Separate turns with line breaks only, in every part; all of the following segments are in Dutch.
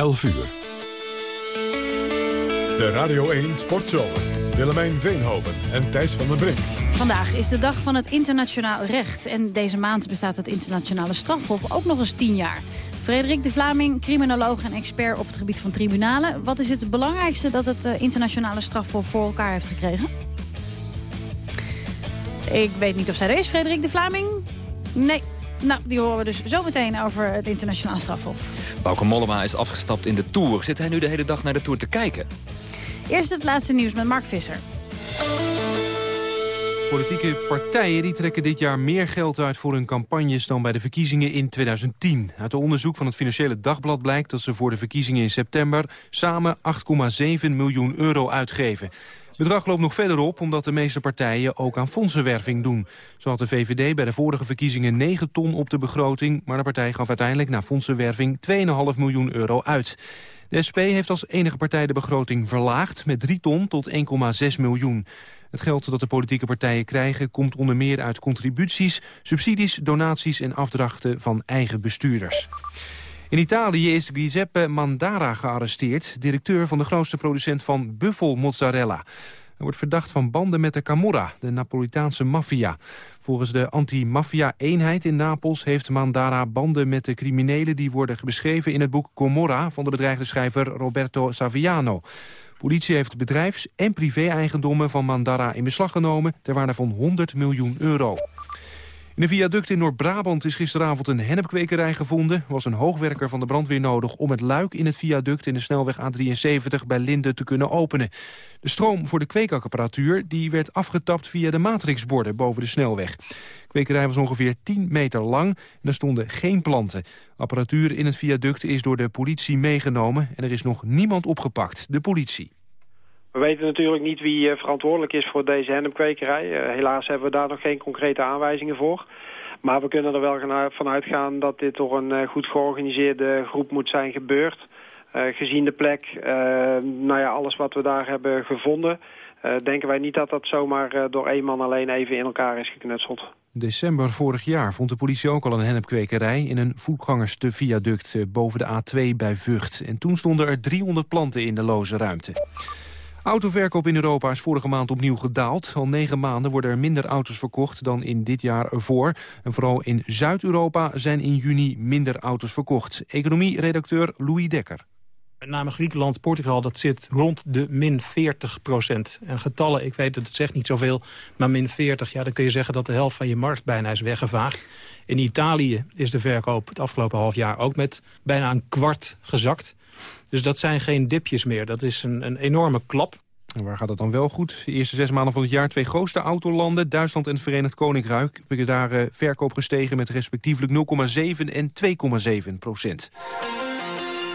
11 uur. De Radio 1 Sportshow. Willemijn Veenhoven en Thijs van den Brink.
Vandaag is de dag van het internationaal recht. En deze maand bestaat het internationale strafhof ook nog eens tien jaar. Frederik de Vlaming, criminoloog en expert op het gebied van tribunalen. Wat is het belangrijkste dat het eh, internationale strafhof voor elkaar heeft gekregen? Ik weet niet of zij er is, Frederik de Vlaming. Nee, nou, die horen we dus zometeen over het internationaal strafhof.
Bauke Mollema is afgestapt in de Tour. Zit hij nu de hele dag naar de Tour te kijken?
Eerst het laatste nieuws met Mark Visser.
Politieke partijen die trekken dit jaar meer geld uit voor hun campagnes dan bij de verkiezingen in 2010. Uit een onderzoek van het Financiële Dagblad blijkt dat ze voor de verkiezingen in september samen 8,7 miljoen euro uitgeven. Bedrag loopt nog verder op omdat de meeste partijen ook aan fondsenwerving doen. Zo had de VVD bij de vorige verkiezingen 9 ton op de begroting... maar de partij gaf uiteindelijk na fondsenwerving 2,5 miljoen euro uit. De SP heeft als enige partij de begroting verlaagd met 3 ton tot 1,6 miljoen. Het geld dat de politieke partijen krijgen komt onder meer uit contributies, subsidies, donaties en afdrachten van eigen bestuurders. In Italië is Giuseppe Mandara gearresteerd, directeur van de grootste producent van buffelmozzarella. Hij wordt verdacht van banden met de Camorra, de Napolitaanse maffia. Volgens de anti-maffia-eenheid in Napels heeft Mandara banden met de criminelen... die worden beschreven in het boek Comorra van de bedreigde schrijver Roberto Saviano. Politie heeft bedrijfs- en privé-eigendommen van Mandara in beslag genomen... ter waarde van 100 miljoen euro. In een viaduct in Noord-Brabant is gisteravond een hennepkwekerij gevonden. Was een hoogwerker van de brandweer nodig om het luik in het viaduct in de snelweg A73 bij Linden te kunnen openen. De stroom voor de kweekapparatuur die werd afgetapt via de matrixborden boven de snelweg. De kwekerij was ongeveer 10 meter lang en er stonden geen planten. Apparatuur in het viaduct is door de politie meegenomen en er is nog niemand opgepakt. De politie.
We weten natuurlijk niet wie eh, verantwoordelijk is voor deze hennepkwekerij. Uh, helaas hebben we daar nog geen concrete aanwijzingen voor. Maar we kunnen er wel van uitgaan dat dit door een uh, goed georganiseerde groep moet zijn gebeurd. gezien de plek, nou ja, alles wat we daar hebben gevonden... denken wij niet dat dat zomaar door één man alleen even in elkaar is geknutseld.
December vorig jaar vond de politie ook al een hennepkwekerij... in een voetgangersviaduct boven de A2 bij Vught. En toen stonden er 300 planten in de loze ruimte. Autoverkoop in Europa is vorige maand opnieuw gedaald. Al negen maanden worden er minder auto's verkocht dan in dit jaar ervoor. En vooral in Zuid-Europa zijn in juni minder auto's verkocht. Economie-redacteur Louis Dekker.
Met name Griekenland, Portugal, dat zit rond de min 40 procent. En getallen, ik weet dat het zegt niet zoveel, maar min 40... ja, dan kun je zeggen dat de helft van je markt bijna is weggevaagd. In Italië is de verkoop het afgelopen half jaar ook met bijna een kwart gezakt. Dus dat zijn geen dipjes meer. Dat is een, een enorme klap.
En waar gaat het dan wel goed? De eerste zes maanden van het jaar twee grootste autolanden... Duitsland en het Verenigd Koninkrijk... hebben daar uh, verkoop gestegen met respectievelijk 0,7 en 2,7 procent.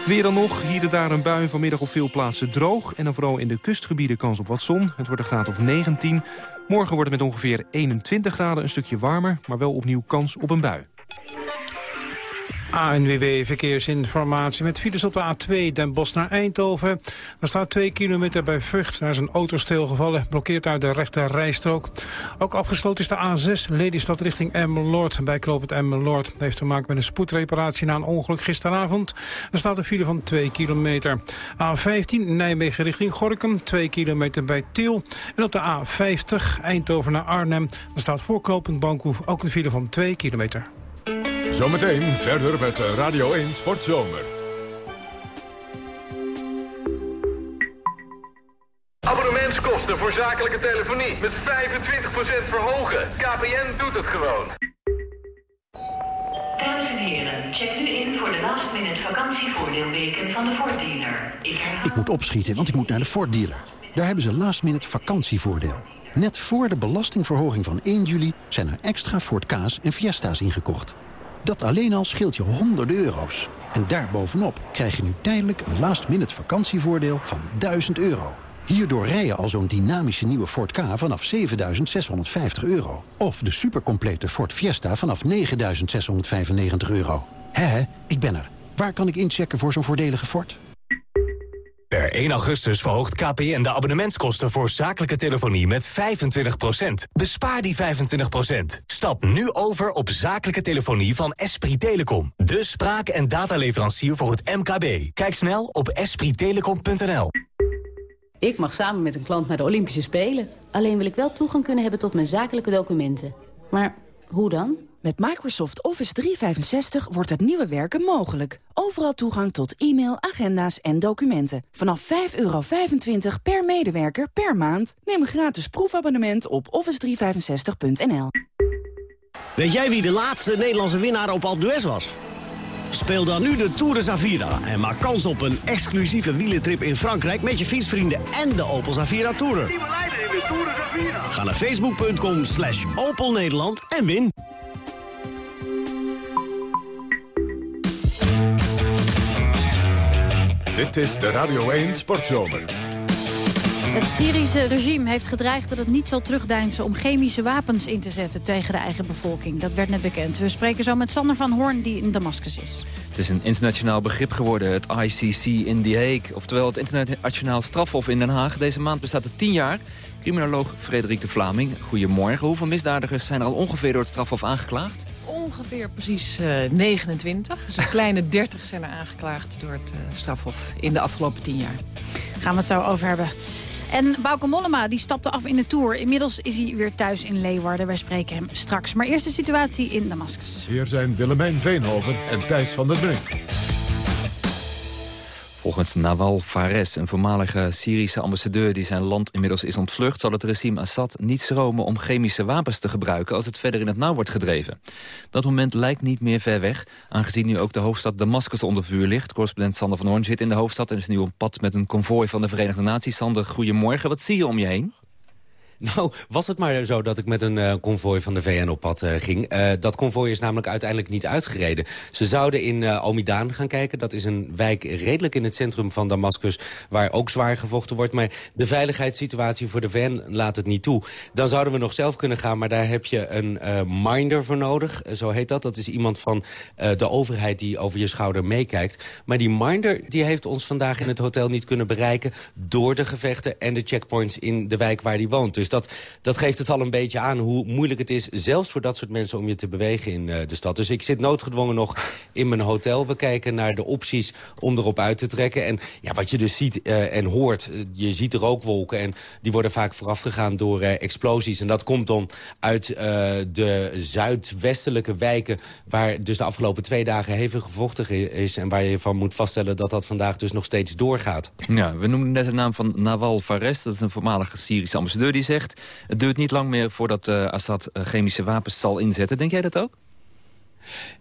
Weer dan nog, hier en daar een bui, vanmiddag op veel plaatsen droog... en dan vooral in de kustgebieden kans op wat zon. Het wordt een graad of 19. Morgen wordt het met ongeveer 21 graden een stukje warmer... maar wel opnieuw kans op een bui.
ANWB Verkeersinformatie met files op de A2 Den Bosch naar Eindhoven. Er staat 2 kilometer bij Vught. Daar is een auto stilgevallen, blokkeert uit de rechte rijstrook. Ook afgesloten is de A6 Lelystad richting Emmeloord. Bij Kloopend Emmeloord. Dat heeft te maken met een spoedreparatie na een ongeluk gisteravond. Er staat een file van 2 kilometer. A15 Nijmegen richting Gorkum, 2 kilometer bij Tiel. En op de A50 Eindhoven naar Arnhem. Er staat voor Bankhoef ook een file van 2 kilometer.
Zometeen verder met Radio 1 Sportzomer.
Abonnementskosten voor zakelijke telefonie met 25% verhogen. KPN doet het gewoon.
Dames en heren, check nu in voor de last minute vakantievoordeelweken van de Ford dealer.
Ik, ik moet opschieten, want ik moet naar de Ford dealer. Daar hebben ze last minute vakantievoordeel. Net voor de belastingverhoging van 1 juli zijn er extra Ford Ka's en Fiesta's ingekocht. Dat alleen al scheelt je honderden euro's. En daarbovenop krijg je nu tijdelijk een last-minute vakantievoordeel van 1000 euro. Hierdoor rij je al zo'n dynamische nieuwe Ford K vanaf 7.650 euro. Of de supercomplete Ford Fiesta vanaf 9.695 euro. Hé, ik ben er. Waar kan ik inchecken voor zo'n voordelige Ford?
Per 1 augustus verhoogt KPN de abonnementskosten voor zakelijke telefonie met 25%. Bespaar die 25%. Stap nu over op zakelijke telefonie van Esprit Telecom. De spraak- en dataleverancier voor het MKB. Kijk snel op esprittelecom.nl.
Ik mag samen met een klant naar de Olympische Spelen. Alleen wil ik wel toegang kunnen hebben tot mijn zakelijke documenten. Maar hoe dan?
Met Microsoft Office 365 wordt het nieuwe werken mogelijk. Overal toegang tot e-mail, agenda's en documenten. Vanaf 5,25 per medewerker per maand. Neem een gratis proefabonnement op office365.nl.
Weet jij wie de laatste Nederlandse winnaar op Alpe d'Huez was? Speel dan nu de Tour de Zavira en maak kans op een exclusieve wielentrip in Frankrijk... met je fietsvrienden en de Opel Zavira Tourer. Ga naar facebook.com slash Opel Nederland en win.
Dit is de Radio 1 Sportzomer.
Het Syrische regime heeft gedreigd dat het niet zal terugdeinzen om chemische wapens in te zetten tegen de eigen bevolking. Dat werd net bekend. We spreken zo met Sander van Hoorn die in Damascus is.
Het is een internationaal begrip geworden, het ICC in The Hague. Oftewel het internationaal strafhof in Den Haag. Deze maand bestaat het tien jaar. Criminoloog Frederik de Vlaming, goedemorgen. Hoeveel misdadigers zijn er al ongeveer door het strafhof aangeklaagd?
Ongeveer precies uh, 29. Dus een kleine 30 zijn er aangeklaagd door het uh, strafhof in de afgelopen tien jaar.
Gaan we het zo over hebben. En Bauke Mollema die stapte af in de Tour. Inmiddels is hij weer thuis in Leeuwarden. Wij spreken hem straks. Maar eerst de situatie in Damascus.
Hier zijn Willemijn Veenhoven en Thijs van der Brink.
Volgens Nawal Fares, een voormalige Syrische ambassadeur die zijn land inmiddels is ontvlucht, zal het regime Assad niet schromen om chemische wapens te gebruiken als het verder in het nauw wordt gedreven. Dat moment lijkt niet meer ver weg, aangezien nu ook de hoofdstad Damascus onder vuur ligt. Correspondent Sander van Hoorn zit in de hoofdstad en is nu op pad met een konvooi van de Verenigde Naties. Sander, goedemorgen. Wat zie je om je heen?
Nou, was het maar zo dat ik met een uh, konvooi van de VN op pad uh, ging. Uh, dat konvooi is namelijk uiteindelijk niet uitgereden. Ze zouden in Omidaan gaan kijken. Dat is een wijk redelijk in het centrum van Damascus... waar ook zwaar gevochten wordt. Maar de veiligheidssituatie voor de VN laat het niet toe. Dan zouden we nog zelf kunnen gaan, maar daar heb je een minder voor nodig. zo heet dat. Dat is iemand van de overheid die over je schouder meekijkt. Maar die minder die heeft ons vandaag in het hotel niet kunnen bereiken... door de gevechten en de checkpoints in de wijk waar hij woont. Dus dat, dat geeft het al een beetje aan hoe moeilijk het is... zelfs voor dat soort mensen om je te bewegen in uh, de stad. Dus ik zit noodgedwongen nog in mijn hotel. We kijken naar de opties om erop uit te trekken. En ja, wat je dus ziet uh, en hoort, uh, je ziet de rookwolken... en die worden vaak voorafgegaan door explosies. En dat komt dan uit de zuidwestelijke wijken... waar dus de afgelopen twee dagen hevig gevochten is... en waar je van moet vaststellen dat dat vandaag dus nog steeds doorgaat.
Ja, we noemden net de naam van Nawal Fares. Dat is een voormalige Syrische ambassadeur die. Het duurt niet lang meer voordat uh, Assad uh, chemische wapens zal inzetten. Denk jij dat ook?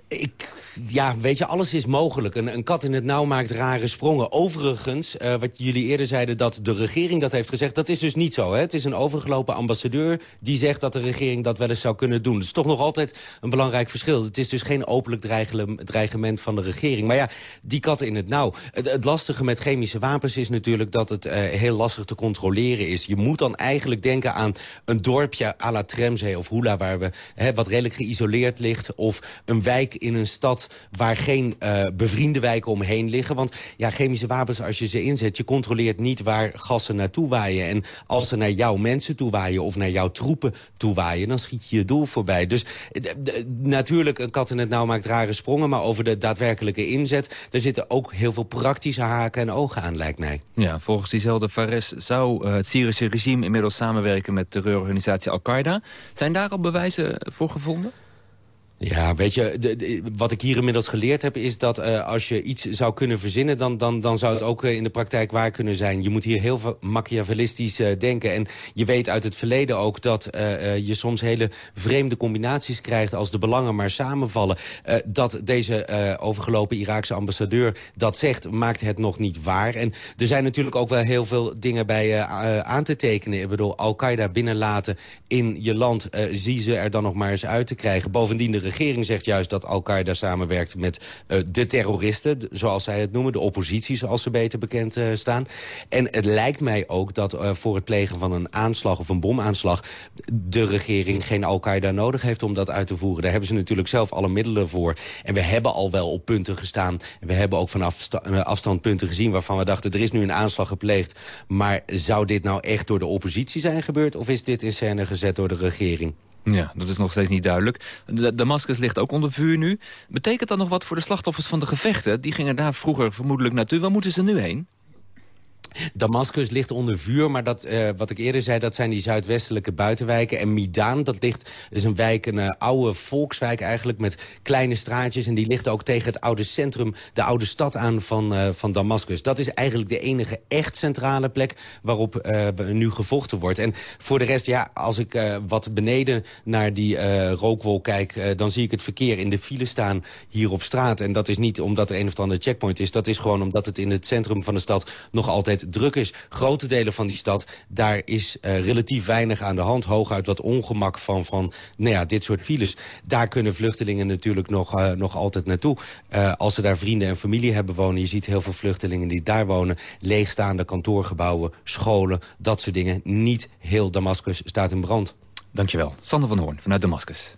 Ik, ja, weet je, alles is mogelijk. Een, een, kat in het nauw maakt rare sprongen. Overigens, uh, wat jullie eerder zeiden dat de regering dat heeft gezegd... dat is dus niet zo. Hè? Het is een overgelopen ambassadeur die zegt dat de regering dat wel eens zou kunnen doen. Dat is toch nog altijd een belangrijk verschil. Het is dus geen openlijk dreigement van de regering. Maar ja, die kat in het nauw. Het, lastige met chemische wapens is natuurlijk dat het uh, heel lastig te controleren is. Je moet dan eigenlijk denken aan een dorpje à la Tremzee of Hula... waar we, hè, wat redelijk geïsoleerd ligt, of een wijk in een stad waar geen uh, bevriende wijken omheen liggen. Want ja, chemische wapens, als je ze inzet, je controleert niet waar gassen naartoe waaien. En als ze naar jouw mensen toe waaien of naar jouw troepen toe waaien, dan schiet je je doel voorbij. Dus natuurlijk, een kat in het nauw maakt rare sprongen, maar over de daadwerkelijke inzet, daar zitten ook heel veel praktische haken en ogen aan, lijkt mij.
Ja, volgens diezelfde Fares zou uh, het Syrische regime inmiddels samenwerken met terreurorganisatie Al-Qaeda. Zijn daar al bewijzen voor gevonden?
Ja, weet je, wat ik hier inmiddels geleerd heb... is dat uh, als je iets zou kunnen verzinnen... dan, dan, dan zou het ook uh, in de praktijk waar kunnen zijn. Je moet hier heel machiavellistisch uh, denken. En je weet uit het verleden ook dat je soms hele vreemde combinaties krijgt... als de belangen maar samenvallen. dat deze overgelopen Iraakse ambassadeur dat zegt... maakt het nog niet waar. En er zijn natuurlijk ook wel heel veel dingen bij aan te tekenen. Ik bedoel, Al-Qaeda binnenlaten in je land... zie ze er dan nog maar eens uit te krijgen. Bovendien de regering zegt juist dat Al-Qaeda samenwerkt met de terroristen, zoals zij het noemen. De oppositie, zoals ze beter bekend staan. En het lijkt mij ook dat voor het plegen van een aanslag of een bomaanslag... de regering geen Al-Qaeda nodig heeft om dat uit te voeren. Daar hebben ze natuurlijk zelf alle middelen voor. En we hebben al wel op punten gestaan. En we hebben ook vanaf afstand punten gezien waarvan we dachten... er is nu een aanslag gepleegd. Maar zou dit nou echt door de oppositie zijn gebeurd? Of is dit in scène gezet door de regering?
Ja, dat is nog steeds niet duidelijk. De Damascus ligt ook onder vuur nu. Betekent dat nog wat voor de slachtoffers van de gevechten? Die gingen daar vroeger vermoedelijk naartoe. Waar moeten ze nu heen?
Damascus ligt onder vuur, maar dat, uh, wat ik eerder zei... dat zijn die zuidwestelijke buitenwijken. En Midaan, dat ligt, is een wijk, een uh, oude volkswijk eigenlijk... met kleine straatjes en die ligt ook tegen het oude centrum... de oude stad aan van, uh, van Damascus. Dat is eigenlijk de enige echt centrale plek... waarop nu gevochten wordt. En voor de rest, ja, als ik wat beneden naar die rookwol kijk... dan zie ik het verkeer in de file staan hier op straat. En dat is niet omdat er een of andere checkpoint is. Dat is gewoon omdat het in het centrum van de stad nog altijd druk is. Grote delen van die stad, daar is uh, relatief weinig aan de hand. Hooguit wat ongemak van, van nou ja, dit soort files. Daar kunnen vluchtelingen natuurlijk nog, uh, nog altijd naartoe. Uh, als ze daar vrienden en familie hebben wonen... je ziet heel veel vluchtelingen die daar wonen... leegstaande kantoorgebouwen, scholen, dat soort dingen. Niet heel Damascus staat in brand.
Dankjewel. Sander van Hoorn vanuit Damascus.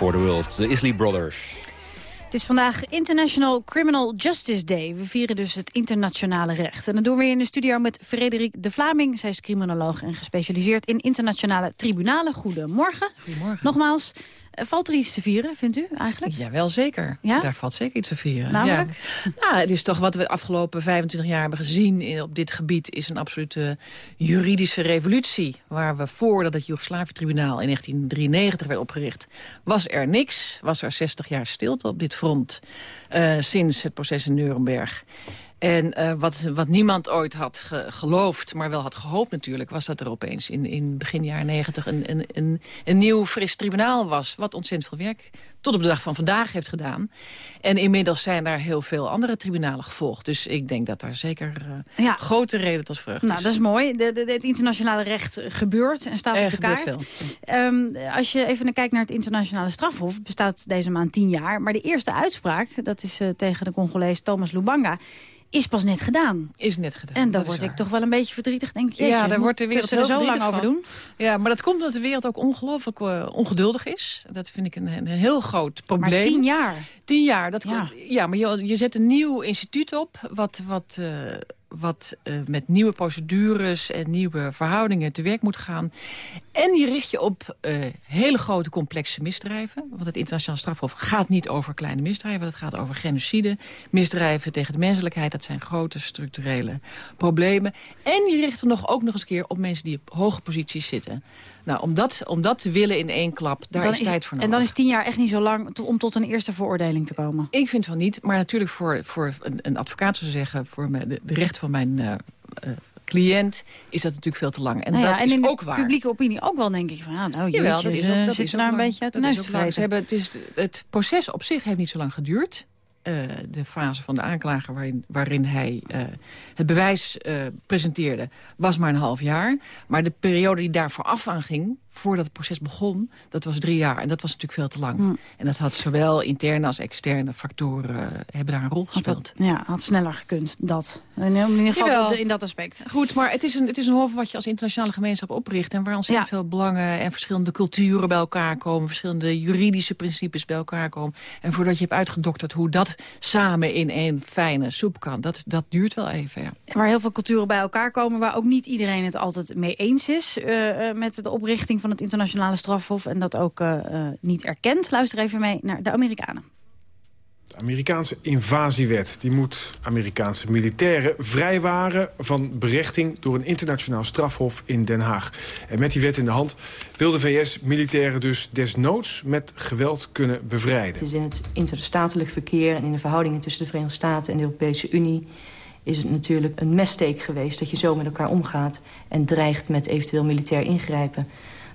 For the world. De Isley Brothers.
Het is vandaag International Criminal Justice Day. We vieren dus het internationale recht. En dat doen we in de studio met Frederik de Vlaming. Zij is criminoloog en gespecialiseerd in internationale tribunalen. Goedemorgen.
Goedemorgen.
Nogmaals, valt er iets te vieren, vindt u eigenlijk?
Ja, wel zeker.
Ja?
Daar valt zeker iets te vieren.
Namelijk?
Ja. Nou, het is toch wat we de afgelopen 25 jaar hebben gezien in, op dit gebied... is een absolute juridische revolutie. Waar we voordat het Joegoslavië-tribunaal in 1993 werd opgericht... was er niks, was er 60 jaar stilte op dit front... eh, sinds het proces in Nuremberg. En uh, wat, wat niemand ooit had ge geloofd, maar wel had gehoopt natuurlijk... was dat er opeens in, in begin jaren negentig een, een, een, een nieuw fris tribunaal was... wat ontzettend veel werk tot op de dag van vandaag heeft gedaan. En inmiddels zijn daar heel veel andere tribunalen gevolgd. Dus ik denk dat daar zeker uh, ja. grote reden tot vreugde
nou,
is.
dat is mooi. De, de, het internationale recht gebeurt en staat
er
op de kaart. Um, als je even kijkt naar het internationale strafhof... bestaat deze maand tien jaar. Maar de eerste uitspraak, dat is uh, tegen de Congolees Thomas Lubanga is pas net gedaan.
Is net gedaan.
En dan word ik toch wel een beetje verdrietig. Denk je,
ja, daar wordt de wereld
er zo lang over doen.
Ja, maar dat komt omdat de wereld ook ongelooflijk uh, ongeduldig is. Dat vind ik een, een heel groot probleem.
Maar tien jaar.
Tien jaar. Dat ja. ja, maar je, je zet een nieuw instituut op... wat, wat, uh, wat uh, met nieuwe procedures en nieuwe verhoudingen te werk moet gaan. En je richt je op uh, hele grote complexe misdrijven. Want het internationaal strafhof gaat niet over kleine misdrijven. Het gaat over genocide, misdrijven tegen de menselijkheid. Dat zijn grote structurele problemen. En je richt er nog, ook nog eens keer op mensen die op hoge posities zitten. Nou, om dat, om dat te willen in één klap, daar
dan
is, tijd voor nodig.
En dan is tien jaar echt niet zo lang om tot een eerste veroordeling te komen?
Ik vind van niet, maar natuurlijk voor, voor een, een advocaat zou zeggen... voor de, de rechten van mijn uh, uh, cliënt is dat natuurlijk veel te lang. En
nou ja,
dat
en
is
in
ook
de
waar.
publieke opening ook wel, denk ik. Van, ja, nou, jeetje,
Jawel, dat is ook, dat is
nou een beetje uit de neus te
het, is, het proces op zich heeft niet zo lang geduurd. Uh, de fase van de aanklager waarin, waarin hij uh, het bewijs uh, presenteerde... was maar een half jaar. Maar de periode die daar vooraf aan ging voordat het proces begon, dat was drie jaar. En dat was natuurlijk veel te lang.
Hmm.
En dat had zowel interne als externe factoren uh, hebben daar een rol gespeeld.
Had ja, had sneller gekund, dat. In, ieder geval in dat aspect.
Goed, maar het is, een, het is een hof wat je als internationale gemeenschap opricht... en waar ontzettend ja. veel belangen en verschillende culturen bij elkaar komen... verschillende juridische principes bij elkaar komen. En voordat je hebt uitgedokterd hoe dat samen in één fijne soep kan... dat, dat duurt wel even, ja.
Waar heel veel culturen bij elkaar komen... waar ook niet iedereen het altijd mee eens is... Uh, met de oprichting van het internationale strafhof en dat ook uh, uh, niet erkent. Luister even mee naar de Amerikanen.
De Amerikaanse invasiewet die moet Amerikaanse militairen vrijwaren van berechting door een internationaal strafhof in Den Haag. En met die wet in de hand wil de VS militairen dus desnoods met geweld kunnen bevrijden.
Het is in het interstatelijk verkeer en in de verhoudingen tussen de Verenigde Staten en de Europese Unie is het natuurlijk een messteek geweest dat je zo met elkaar omgaat en dreigt met eventueel militair ingrijpen.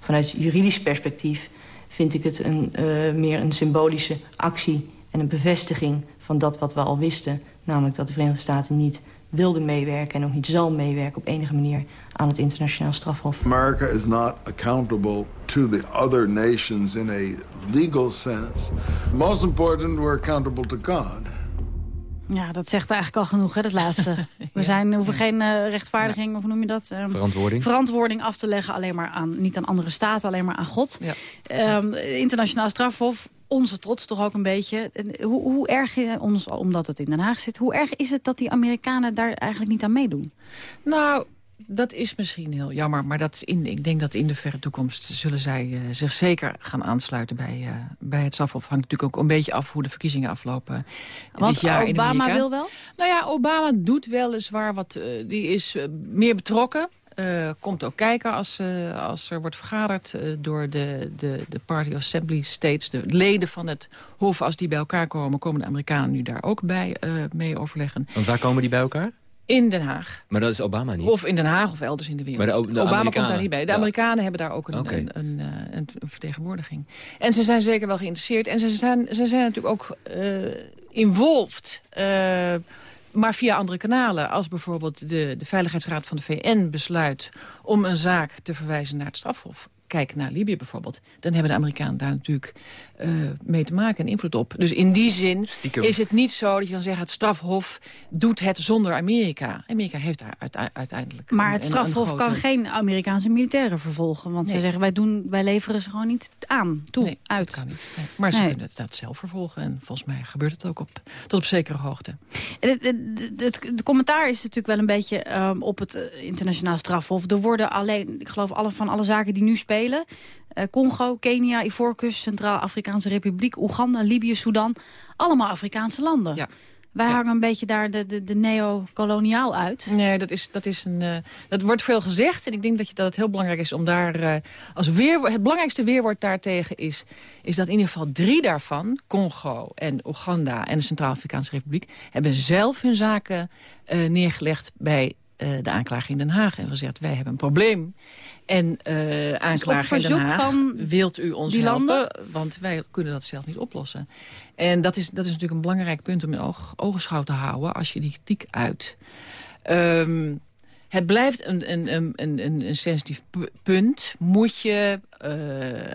Vanuit juridisch perspectief vind ik het een, uh, meer een symbolische actie... en een bevestiging van dat wat we al wisten. Namelijk dat de Verenigde Staten niet wilde meewerken... en ook niet zal meewerken op enige manier aan het internationaal strafhof.
America is not accountable to the other nations in a legal sense. Most important, we're accountable to God.
Ja, dat zegt eigenlijk al genoeg, hè, dat laatste. We ja. zijn, hoeven geen uh, rechtvaardiging, ja. of hoe noem je dat? Um,
verantwoording.
Verantwoording af te leggen, alleen maar aan, niet aan andere staten, alleen maar aan God. Ja. Um, internationaal strafhof, onze trots toch ook een beetje. Hoe, hoe erg, ons, omdat het in Den Haag zit, hoe erg is het dat die Amerikanen daar eigenlijk niet aan meedoen?
Nou, dat is misschien heel jammer, maar dat in, ik denk dat in de verre toekomst... zullen zij uh, zich zeker gaan aansluiten bij, uh, bij het SAFOF. Hangt natuurlijk ook een beetje af hoe de verkiezingen aflopen
Want
dit jaar
Obama
in Amerika.
wil wel?
Nou ja, Obama doet weliswaar wat... Uh, die is meer betrokken. Uh, komt ook kijken als, uh, als er wordt vergaderd uh, door de, de, de Party Assembly States. De leden van het Hof, als die bij elkaar komen... komen de Amerikanen nu daar ook bij mee overleggen.
Want waar komen die bij elkaar?
In Den Haag.
Maar dat is Obama niet?
Of in Den Haag of elders in de wereld.
Maar de, de
Obama komt daar niet bij. De
ja.
Amerikanen hebben daar ook een,
okay.
een, een, een, een, vertegenwoordiging. En ze zijn zeker wel geïnteresseerd. En ze zijn, ze zijn natuurlijk ook uh, involved... Uh, maar via andere kanalen. Als bijvoorbeeld de, de Veiligheidsraad van de VN besluit... om een zaak te verwijzen naar het strafhof kijk naar Libië bijvoorbeeld... dan hebben de Amerikanen daar natuurlijk uh, mee te maken en invloed op. Dus in die zin
Stiekem.
is het niet zo dat je kan zeggen... het strafhof doet het zonder Amerika. Amerika heeft daar uiteindelijk...
Maar
een-
het
een-
strafhof
een grote-
kan geen Amerikaanse militairen vervolgen. Want
Nee.
ze zeggen, wij, doen, wij leveren ze gewoon niet aan, toe,
Nee,
uit.
dat kan niet. Nee, Maar ze
Nee.
kunnen het dat zelf vervolgen. En volgens mij gebeurt het ook op, tot op zekere hoogte.
En Het, het, het, het commentaar is natuurlijk wel een beetje ehm, op het eh, internationaal strafhof. Er worden alleen, ik geloof alle, van alle zaken die nu spelen... eh, Congo, Kenia, Ivoorkust, Centraal-Afrikaanse Republiek... Oeganda, Libië, Sudan, allemaal Afrikaanse landen. Wij hangen een beetje daar de, de, de neo-koloniaal uit.
Nee, dat, is, dat, is een, eh, dat wordt veel gezegd. En ik denk dat, je, dat het heel belangrijk is om daar... eh, als weer, het belangrijkste weerwoord daartegen is... is dat in ieder geval drie daarvan... Congo en Oeganda en de Centraal-Afrikaanse Republiek... hebben zelf hun zaken neergelegd bij de aanklager in Den Haag. En gezegd, wij hebben een probleem. En eh aanklager in Den Haag,
van
wilt u ons helpen?
landen?
Want wij kunnen dat zelf niet oplossen. En dat is, dat is natuurlijk een belangrijk punt om in oog, ogenschouw te houden... als je die kritiek uit. Ehm, het blijft een, een, een, een, een- sensitief pu- punt. Moet je eh,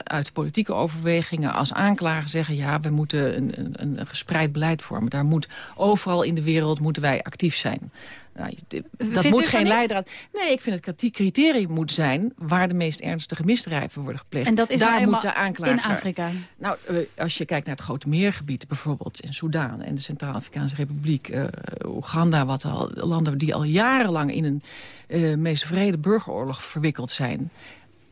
uit politieke overwegingen als aanklager zeggen... ja, we moeten een, een, een gespreid beleid vormen. Daar moet overal in de wereld moeten wij actief zijn. Nou, dat moet geen leidraad... Nee, ik vind het kritiek criterium moet zijn... waar de meest ernstige misdrijven worden gepleegd.
En dat is
Daar
nou
moet de aanklager...
in Afrika.
Nou, eh, als je kijkt naar het Grote Meergebied, bijvoorbeeld in Soedan en de Centraal-Afrikaanse Republiek, eh, Oeganda, wat al, landen die al jarenlang in een eh meest vrede burgeroorlog verwikkeld zijn.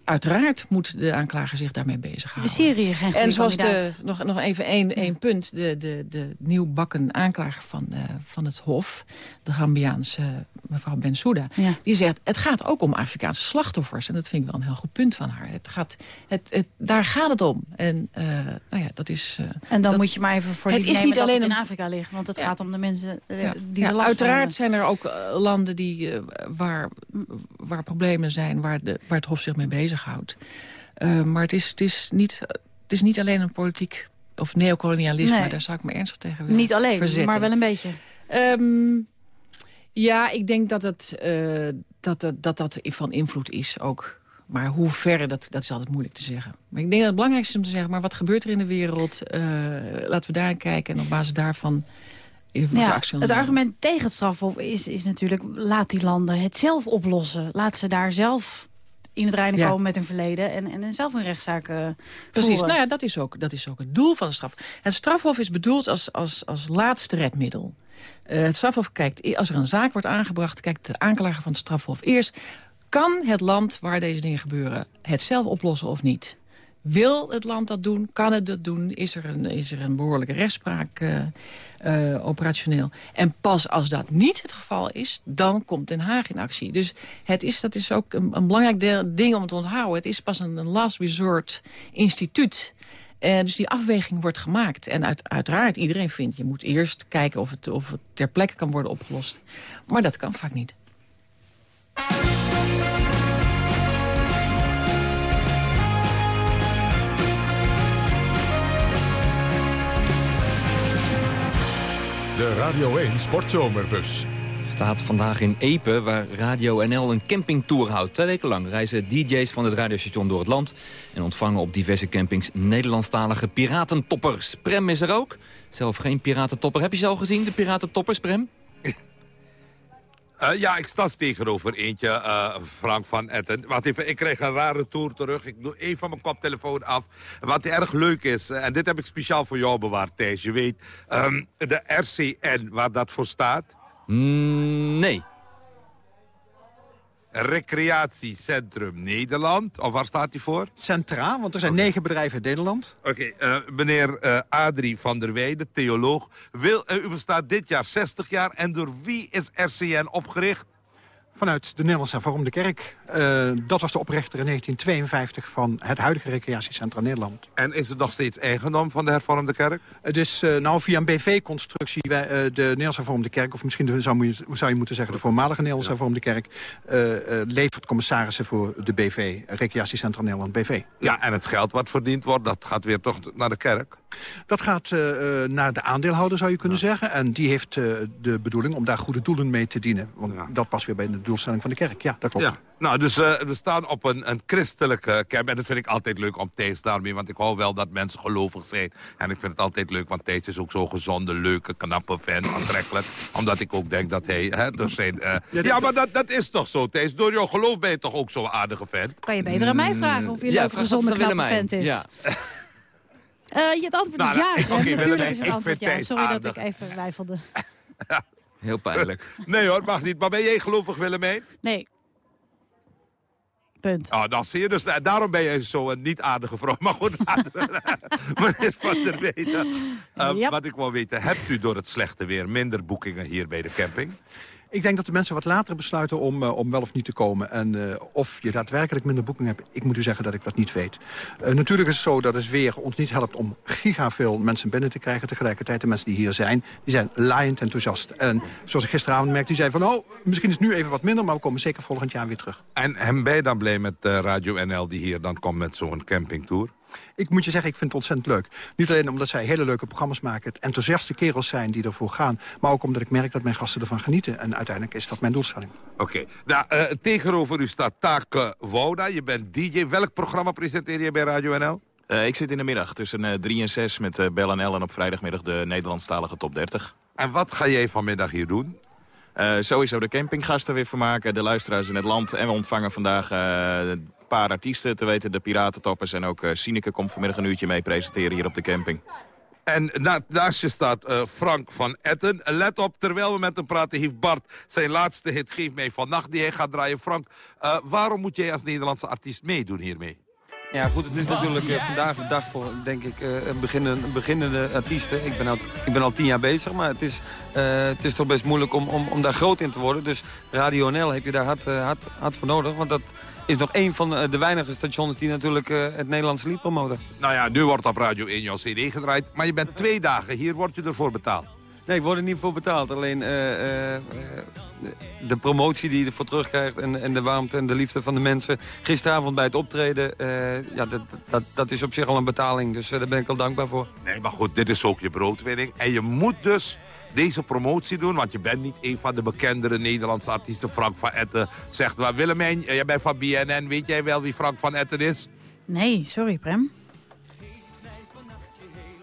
Uiteraard moet de aanklager zich daarmee bezighouden.
Syrië geen
En zoals de, nog, nog even één, één punt. De, de, de nieuwbakken aanklager van, eh, van het Hof, de Gambiaanse mevrouw Bensouda...
Ja.
die zegt, het gaat ook om Afrikaanse slachtoffers. En dat vind ik wel een heel goed punt van haar. Het gaat, het, het, daar gaat het om. En eh, nou ja, dat is... eh,
En dan
dat-
moet je maar even voor
Het is niet
dat
alleen
het in Afrika ligt. Want het
Ja.
gaat om de mensen die er
uiteraard zijn er ook landen die, waar, waar problemen zijn, waar, de, waar het Hof zich mee bezighoudt. Eh, maar het is, het, is niet, het is niet alleen een politiek of neocolonialisme.
Nee.
Daar zou ik me ernstig tegen willen
Niet alleen,
verzetten.
maar wel een beetje.
Ehm, ja, ik denk dat, het, eh, dat, dat, dat dat van invloed is ook. Maar hoe ver, dat, dat is altijd moeilijk te zeggen. Maar ik denk dat het belangrijkste is om te zeggen... maar wat gebeurt er in de wereld? Eh, laten we daar kijken en op basis daarvan...
Ja, het argument tegen het strafhof is, is natuurlijk... laat die landen het zelf oplossen. Laat ze daar zelf in het reinen
Ja.
komen met hun verleden... en, en zelf een rechtszaak eh
Precies,
voeren.
nou ja, dat is, ook, dat is ook het doel van de straf. Het strafhof is bedoeld als, als, als laatste redmiddel. Eh, het strafhof kijkt, als er een zaak wordt aangebracht... kijkt de aanklager van het strafhof eerst... kan het land waar deze dingen gebeuren het zelf oplossen of niet? Wil het land dat doen? Kan het dat doen? Is er een, is er een behoorlijke rechtspraak eh, eh, operationeel? En pas als dat niet het geval is, dan komt Den Haag in actie. Dus het is, dat is ook een, belangrijk ding om te onthouden. Het is pas een, last resort instituut. Eh, dus die afweging wordt gemaakt. En uit, uiteraard, iedereen vindt, je moet eerst kijken of het, of het ter plekke kan worden opgelost. Maar dat kan vaak niet.
De Radio 1 Sportzomerbus.
Staat vandaag in Epe, waar Radio NL een campingtour houdt. Twee weken lang reizen DJ's van het radiostation door het land... en ontvangen op diverse campings Nederlandstalige piratentoppers. Prem is er ook. Zelf geen piratentopper. Heb je ze al gezien, de piratentoppers, Prem?
Eh, ja, ik sta tegenover eentje, eh, Frank van Etten. Wacht even, ik krijg een rare tour terug. Ik doe even mijn koptelefoon af. Wat erg leuk is, eh, en dit heb ik speciaal voor jou bewaard, Thijs. Je weet, ehm, de RCN, waar dat voor staat?
Mm, nee.
Recreatiecentrum Nederland. Of waar staat die voor?
Centraal, want er zijn negen bedrijven in Nederland.
Oké, eh, meneer eh, Adrie van der Weijden, theoloog. Wil, eh, u bestaat dit jaar 60 jaar. En door wie is RCN opgericht?
Vanuit de Nederlandse Hervormde Kerk. Eh, dat was de oprichter in 1952 van het huidige recreatiecentrum Nederland.
En is het nog steeds eigendom van de Hervormde Kerk?
Het is eh, nou via een BV-constructie eh, de Nederlandse Hervormde Kerk... of misschien de, zou, je, zou je moeten zeggen de voormalige Nederlandse Hervormde Kerk... levert commissarissen voor de BV, Recreatiecentrum Nederland, BV.
Ja, en het geld wat verdiend wordt, dat gaat weer toch naar de kerk?
Dat gaat uh, naar de aandeelhouder, zou je kunnen zeggen. En die heeft uh, de bedoeling om daar goede doelen mee te dienen. Want dat past weer bij de doelstelling van de kerk. Ja, dat klopt. Ja.
Nou, dus uh, we staan op een, een christelijke camp. En dat vind ik altijd leuk om Thijs daarmee. Want ik hou wel dat mensen gelovig zijn. En ik vind het altijd leuk, want Thijs is ook zo'n gezonde, leuke, knappe fan. Aantrekkelijk. Omdat ik ook denk dat hij... Hè, door zijn, uh... ja, ja, maar dat, dat is toch zo, Thijs? Door jouw geloof ben je toch ook zo'n aardige fan?
Kan je beter aan mij vragen of je ja, een gezonde, knappe fan is. Ja. Uh, het antwoord nou, is ja. Ik, okay, Natuurlijk is het antwoord ja. Sorry aardig. dat ik even wijfelde.
Heel pijnlijk.
nee hoor, mag niet. Maar ben jij gelovig, Willemijn?
Nee. Punt.
Oh, dan zie je dus. Daarom ben je zo een niet aardige vrouw. Maar goed, meneer Van der Weten. Yep. Wat ik wil weten, hebt u door het slechte weer minder boekingen hier bij de camping?
Ik denk dat de mensen wat later besluiten om, uh, om wel of niet te komen. En uh, of je daadwerkelijk minder boekingen hebt, ik moet u zeggen dat ik dat niet weet. Uh, natuurlijk is het zo dat het weer ons niet helpt om giga veel mensen binnen te krijgen. Tegelijkertijd de mensen die hier zijn, die zijn laaiend enthousiast. En zoals ik gisteravond merkte, die zei van... oh, misschien is het nu even wat minder, maar we komen zeker volgend jaar weer terug.
En, ben je dan blij met Radio NL die hier dan komt met zo'n campingtour?
Ik moet je zeggen, ik vind het ontzettend leuk. Niet alleen omdat zij hele leuke programma's maken... het enthousiaste kerels zijn die ervoor gaan... maar ook omdat ik merk dat mijn gasten ervan genieten. En uiteindelijk is dat mijn doelstelling.
Oké. Nou, uh, tegenover u staat Take Wouda. Je bent DJ. Welk programma presenteer je bij Radio NL?
Uh, ik zit in de middag tussen uh, 3 en 6 met uh, Bel en L... en op vrijdagmiddag de Nederlandstalige top 30.
En wat ga jij vanmiddag hier doen?
Uh, sowieso de campinggasten weer vermaken, de luisteraars in het land. En we ontvangen vandaag paar artiesten te weten. De Piratentoppers en ook uh, Sineke komt vanmiddag een uurtje mee presenteren hier op de camping.
En na, naast je staat uh, Frank van Etten. Let op, terwijl we met hem praten heeft Bart zijn laatste hit Geef mij vannacht die hij gaat draaien. Frank, uh, waarom moet jij als Nederlandse artiest meedoen hiermee?
Ja goed, het is natuurlijk uh, vandaag de dag voor denk ik een, beginnende, een beginnende artiesten. Ik ben, al, ik ben al tien jaar bezig, maar het is, het is toch best moeilijk om, om, om daar groot in te worden. Dus Radio NL heb je daar hard, hard, hard voor nodig, want dat is nog één van eh, de weinige stations die natuurlijk uh, het Nederlandse lied promoten.
Nou ja, nu wordt op Radio 1 jouw CD gedraaid. Maar je bent twee dagen hier, word je ervoor betaald?
Nee, ik word er niet voor betaald. Alleen de, de, promotie die je ervoor terugkrijgt en, en de warmte en de liefde van de mensen. Gisteravond bij het optreden, ja, dat, dat, dat is op zich al een betaling. Dus daar ben ik al dankbaar voor.
Nee, maar goed, dit is ook je broodwinning. En je moet dus deze promotie doen. Want je bent niet een van de bekendere Nederlandse artiesten. Frank van Etten zegt, waar Willemijn, jij bent van BNN. Weet jij wel wie Frank van Etten is?
Nee, sorry Prem.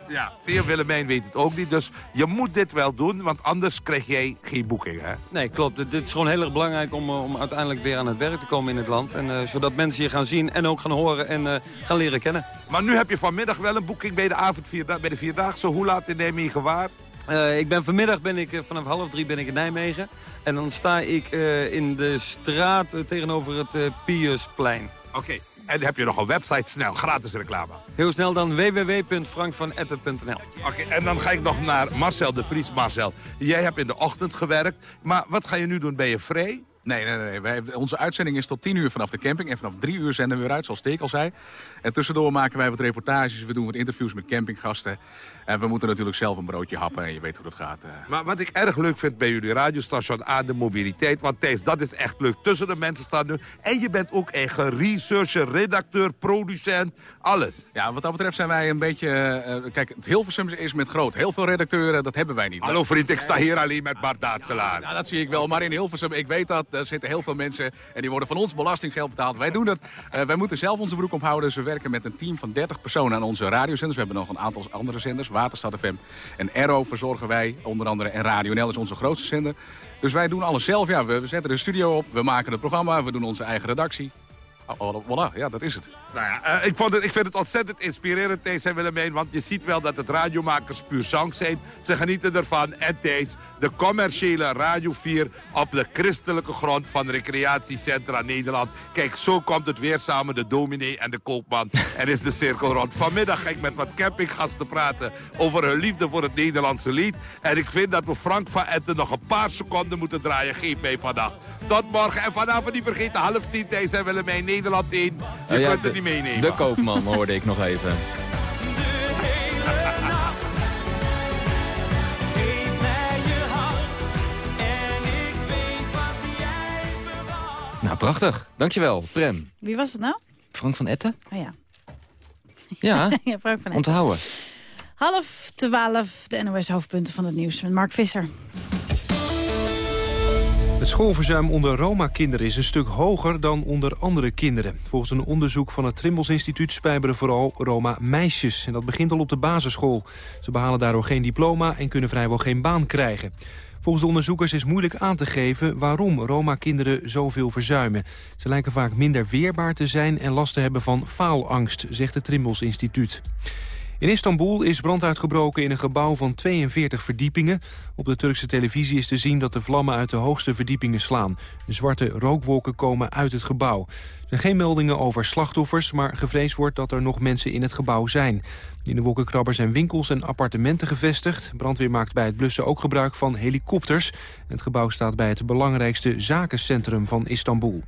Ja, veel Willemijn weet het ook niet. Dus je moet dit wel doen, want anders krijg jij geen boeking, hè?
Nee, klopt. Dit is gewoon heel erg belangrijk om, eh, om uiteindelijk weer aan het werk te komen in het land. En, uh, zodat mensen je gaan zien en ook gaan horen en uh, gaan leren kennen.
Maar nu heb je vanmiddag wel een boeking bij de avond bij de Vierdaagse. Hoe laat in Nijmegen waar?
Uh, ik ben vanmiddag ben ik, vanaf half drie ben ik in Nijmegen. En dan sta ik uh, in de straat uh, tegenover het Piusplein.
Oké, okay. en heb je nog een website snel, gratis reclame?
Heel snel dan www.frankvanetten.nl
Oké, en dan ga ik nog naar Marcel de Vries. Marcel, jij hebt in de ochtend gewerkt, maar wat ga je nu doen? Ben je vrij?
Nee, nee, nee. Wij, onze uitzending is tot 10 uur vanaf de camping. En vanaf 3 uur zenden we weer uit, zoals Steek al zei. En tussendoor maken wij wat reportages. We doen wat interviews met campinggasten. En we moeten natuurlijk zelf een broodje happen en je weet hoe dat gaat. Eh.
Maar wat ik erg leuk vind bij jullie radiostation aan de mobiliteit... want Thijs, dat is echt leuk. Tussen de mensen staan nu. En je bent ook eigen researcher, redacteur, producent, alles.
Ja, wat dat betreft zijn wij een beetje... Uh, kijk, het Hilversum is met groot. Heel veel redacteuren, dat hebben wij niet.
Hallo vriend, ik sta hier alleen met Bart Daatselaar.
Ja, dat zie ik wel. Maar in Hilversum, ik weet dat, er zitten heel veel mensen... en die worden van ons belastinggeld betaald. Wij doen het. Uh, wij moeten zelf onze broek ophouden. Dus we werken met een team van 30 personen aan onze radiozenders. We hebben nog een aantal andere zenders. Waterstad FM en Aero verzorgen wij onder andere. En Radio NL is onze grootste zender. Dus wij doen alles zelf. Ja, we zetten de studio op, we maken het programma, we doen onze eigen redactie. Oh, voilà, ja, dat is het.
Nou ja, uh, ik, vond het, ik vind het ontzettend inspirerend, Thees en Willemijn. Want je ziet wel dat het radiomakers puur zang zijn. Ze genieten ervan. En Thees, de commerciële Radio 4 op de christelijke grond van Recreatiecentra Nederland. Kijk, zo komt het weer samen, de dominee en de koopman. en is de cirkel rond. Vanmiddag ga ik met wat campinggasten praten over hun liefde voor het Nederlandse lied. En ik vind dat we Frank van Etten nog een paar seconden moeten draaien. Geef mij vandaag. Tot morgen. En vanavond niet vergeten, half tien, Thees en Willemijn, Nederland 1. Je uh, kunt het niet meenemen.
De koopman hoorde ik nog even. Nou, prachtig. Dankjewel, Prem.
Wie was het nou?
Frank van Etten.
Oh ja.
Ja,
ja Frank van Etten.
onthouden.
Half twaalf, de NOS-hoofdpunten van het nieuws met Mark Visser.
Het schoolverzuim onder Roma-kinderen is een stuk hoger dan onder andere kinderen. Volgens een onderzoek van het Trimbos Instituut spijberen vooral Roma-meisjes. En dat begint al op de basisschool. Ze behalen daardoor geen diploma en kunnen vrijwel geen baan krijgen. Volgens de onderzoekers is moeilijk aan te geven waarom Roma-kinderen zoveel verzuimen. Ze lijken vaak minder weerbaar te zijn en last te hebben van faalangst, zegt het Trimbos Instituut. In Istanbul is brand uitgebroken in een gebouw van 42 verdiepingen. Op de Turkse televisie is te zien dat de vlammen uit de hoogste verdiepingen slaan. Zwarte rookwolken komen uit het gebouw. Er zijn geen meldingen over slachtoffers, maar gevreesd wordt dat er nog mensen in het gebouw zijn. In de wolkenkrabber zijn winkels en appartementen gevestigd. Brandweer maakt bij het blussen ook gebruik van helikopters. Het gebouw staat bij het belangrijkste zakencentrum van Istanbul.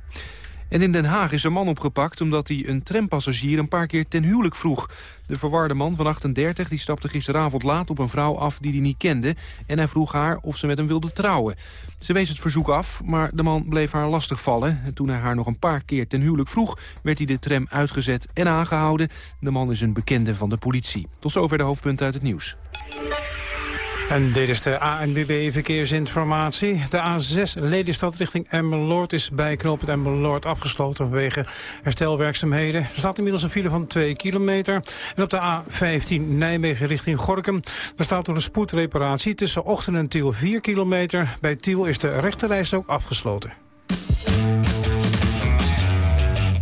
En in Den Haag is een man opgepakt omdat hij een trampassagier een paar keer ten huwelijk vroeg. De verwarde man van 38 die stapte gisteravond laat op een vrouw af die hij niet kende... en hij vroeg haar of ze met hem wilde trouwen. Ze wees het verzoek af, maar de man bleef haar lastigvallen. En toen hij haar nog een paar keer ten huwelijk vroeg... werd hij de tram uitgezet en aangehouden. De man is een bekende van de politie. Tot zover de hoofdpunten uit het nieuws.
En dit is de ANBB Verkeersinformatie. De A6 Lelystad richting Emmeloord is bij knooppunt Emmeloord afgesloten vanwege herstelwerkzaamheden. Er staat inmiddels een file van 2 kilometer. En op de A15 Nijmegen richting Gorkum. Daar staat door een spoedreparatie tussen Ochten en Tiel 4 kilometer. Bij Tiel is de rechterreis ook afgesloten.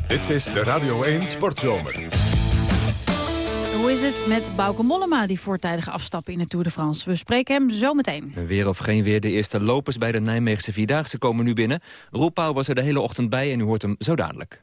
Dit is de Radio 1 Sportzomer.
Hoe is het met Bauke Mollema, die voortijdige afstappen in de Tour de France? We spreken hem zo meteen.
Weer of geen weer, de eerste lopers bij de Nijmeegse Vierdaagse komen nu binnen. Roel Pauw was er de hele ochtend bij en u hoort hem zo dadelijk.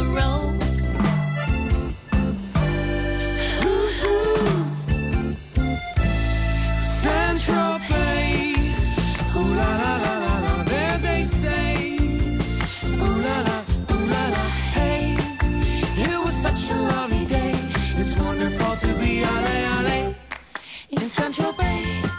such a lovely day. It's wonderful to be ale ale in Saint-Tropez.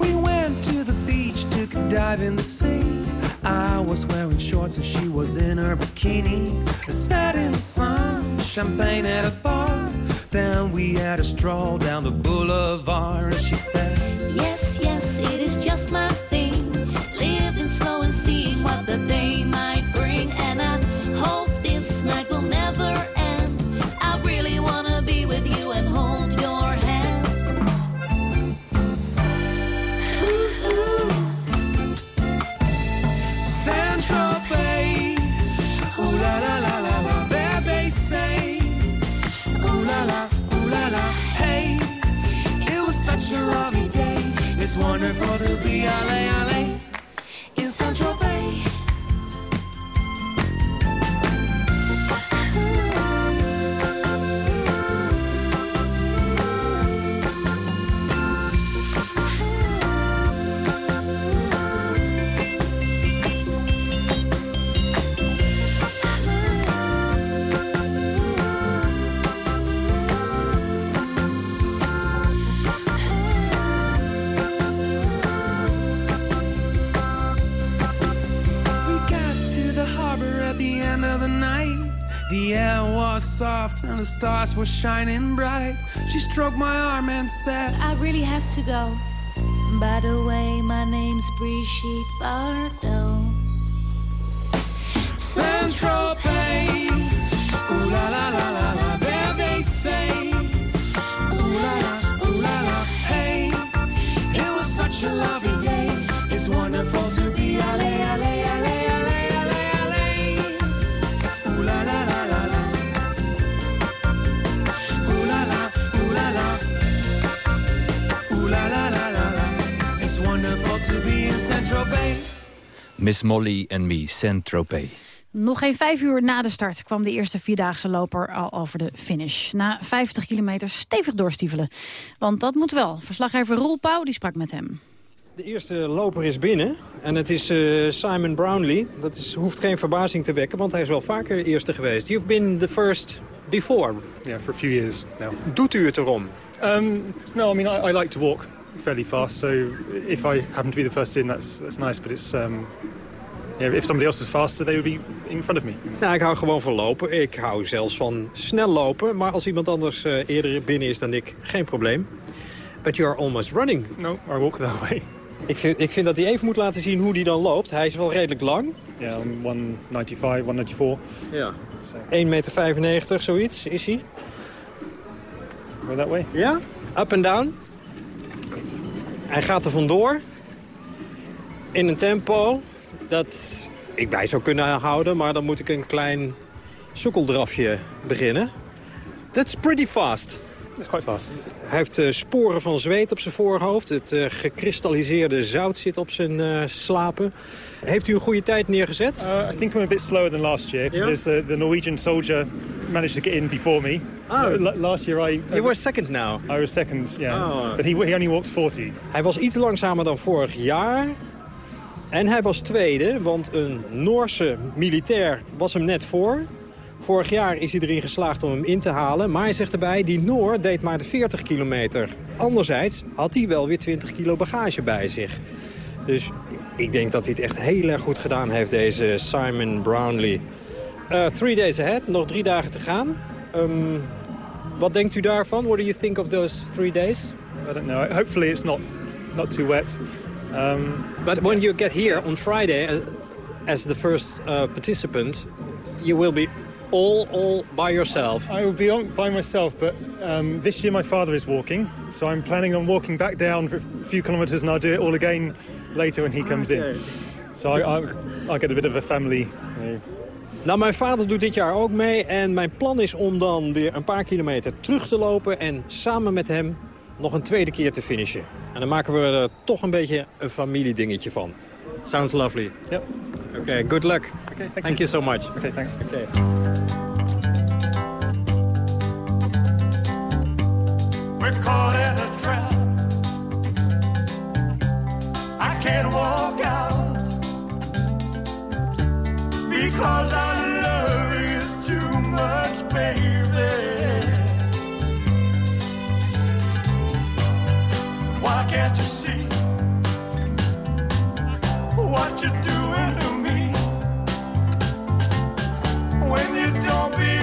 We went to the beach, took a dive in the sea. I was wearing shorts and she was in her bikini. Sat in the sun, champagne at a bar. Then we had a stroll down the boulevard. And she said,
Yes, yes, it is just my thing. Living slow and seeing what the day
to be ale ale stars were shining bright. She stroked my arm and said,
I really have to go. By the way, my name's Brigitte Bardot.
Ooh
Miss Molly en Me, Saint-Tropez.
Nog geen vijf uur na de start kwam de eerste vierdaagse loper al over de finish. Na 50 kilometer stevig doorstiefelen. Want dat moet wel. Verslaggever Roel Pauw die sprak met hem.
De eerste loper is binnen en het is eh, Simon Brownlee. Dat is, hoeft geen verbazing te wekken, want hij is wel vaker de eerste geweest. You've been the first before.
Yeah, for a few years now.
Doet u het erom?
Um, no, I mean, I, I like to walk fairly fast, so if I happen to be the first in, that's, that's nice. But it's, um, yeah, if somebody else is faster, they would be in front of me.
Nou, ik hou gewoon van lopen. Ik hou zelfs van snel lopen. Maar als iemand anders eh, eerder binnen is dan ik, geen probleem. But you are almost running.
No, I walk that way.
Ik vind, ik vind dat hij even moet laten zien hoe hij dan loopt. Hij is wel redelijk lang.
Yeah, I'm 195, 194.
Ja. 1,95 meter, zoiets is hij.
Go that way?
Ja. Up and down. Hij gaat er vandoor. In een tempo dat ik bij zou kunnen houden. Maar dan moet ik een klein sukkeldrafje beginnen. That's pretty fast.
It's quite fast.
Hij heeft eh, sporen van zweet op zijn voorhoofd. Het eh, gekristalliseerde zout zit op zijn eh, slapen. Heeft u een goede tijd neergezet?
Uh, I think I'm a bit slower than last year. Because uh, the Norwegian soldier managed to get in before me.
Oh.
Uh, la- last year I...
You were second now.
I was second, yeah.
Oh.
But he, he only walks 40.
Hij was iets langzamer dan vorig jaar. En hij was tweede, want een Noorse militair was hem net voor. Vorig jaar is hij erin geslaagd om hem in te halen. Maar hij zegt erbij, die Noor deed maar de 40 kilometer. Anderzijds had hij wel weer 20 kilo bagage bij zich. Dus ik denk dat hij het echt heel erg goed gedaan heeft, deze Simon Brownlee. Uh, three days ahead, nog drie dagen te gaan. Um, wat denkt u daarvan? What do you think of those three days?
I don't know. Hopefully it's not, not too wet. Um,
But when you get here on Friday uh, as the first uh, participant, you will be all all by yourself.
I will be on, by myself, but um, this year my father is walking, so I'm planning on walking back down for a few kilometres and I'll do it all again later when he comes in. So I, I, I'll get a bit of a family. Know,
Nou, mijn vader doet dit jaar ook mee en mijn plan is om dan weer een paar kilometer terug te lopen en samen met hem nog een tweede keer te finishen. En dan maken we er toch een beetje een familiedingetje van. Sounds lovely.
Yep.
Okay, good luck.
Okay, thank,
Thank you so much.
Okay, thanks.
Okay.
We're caught in can't walk out because I love you too much, baby. Why can't you see what you're doing to me when you don't believe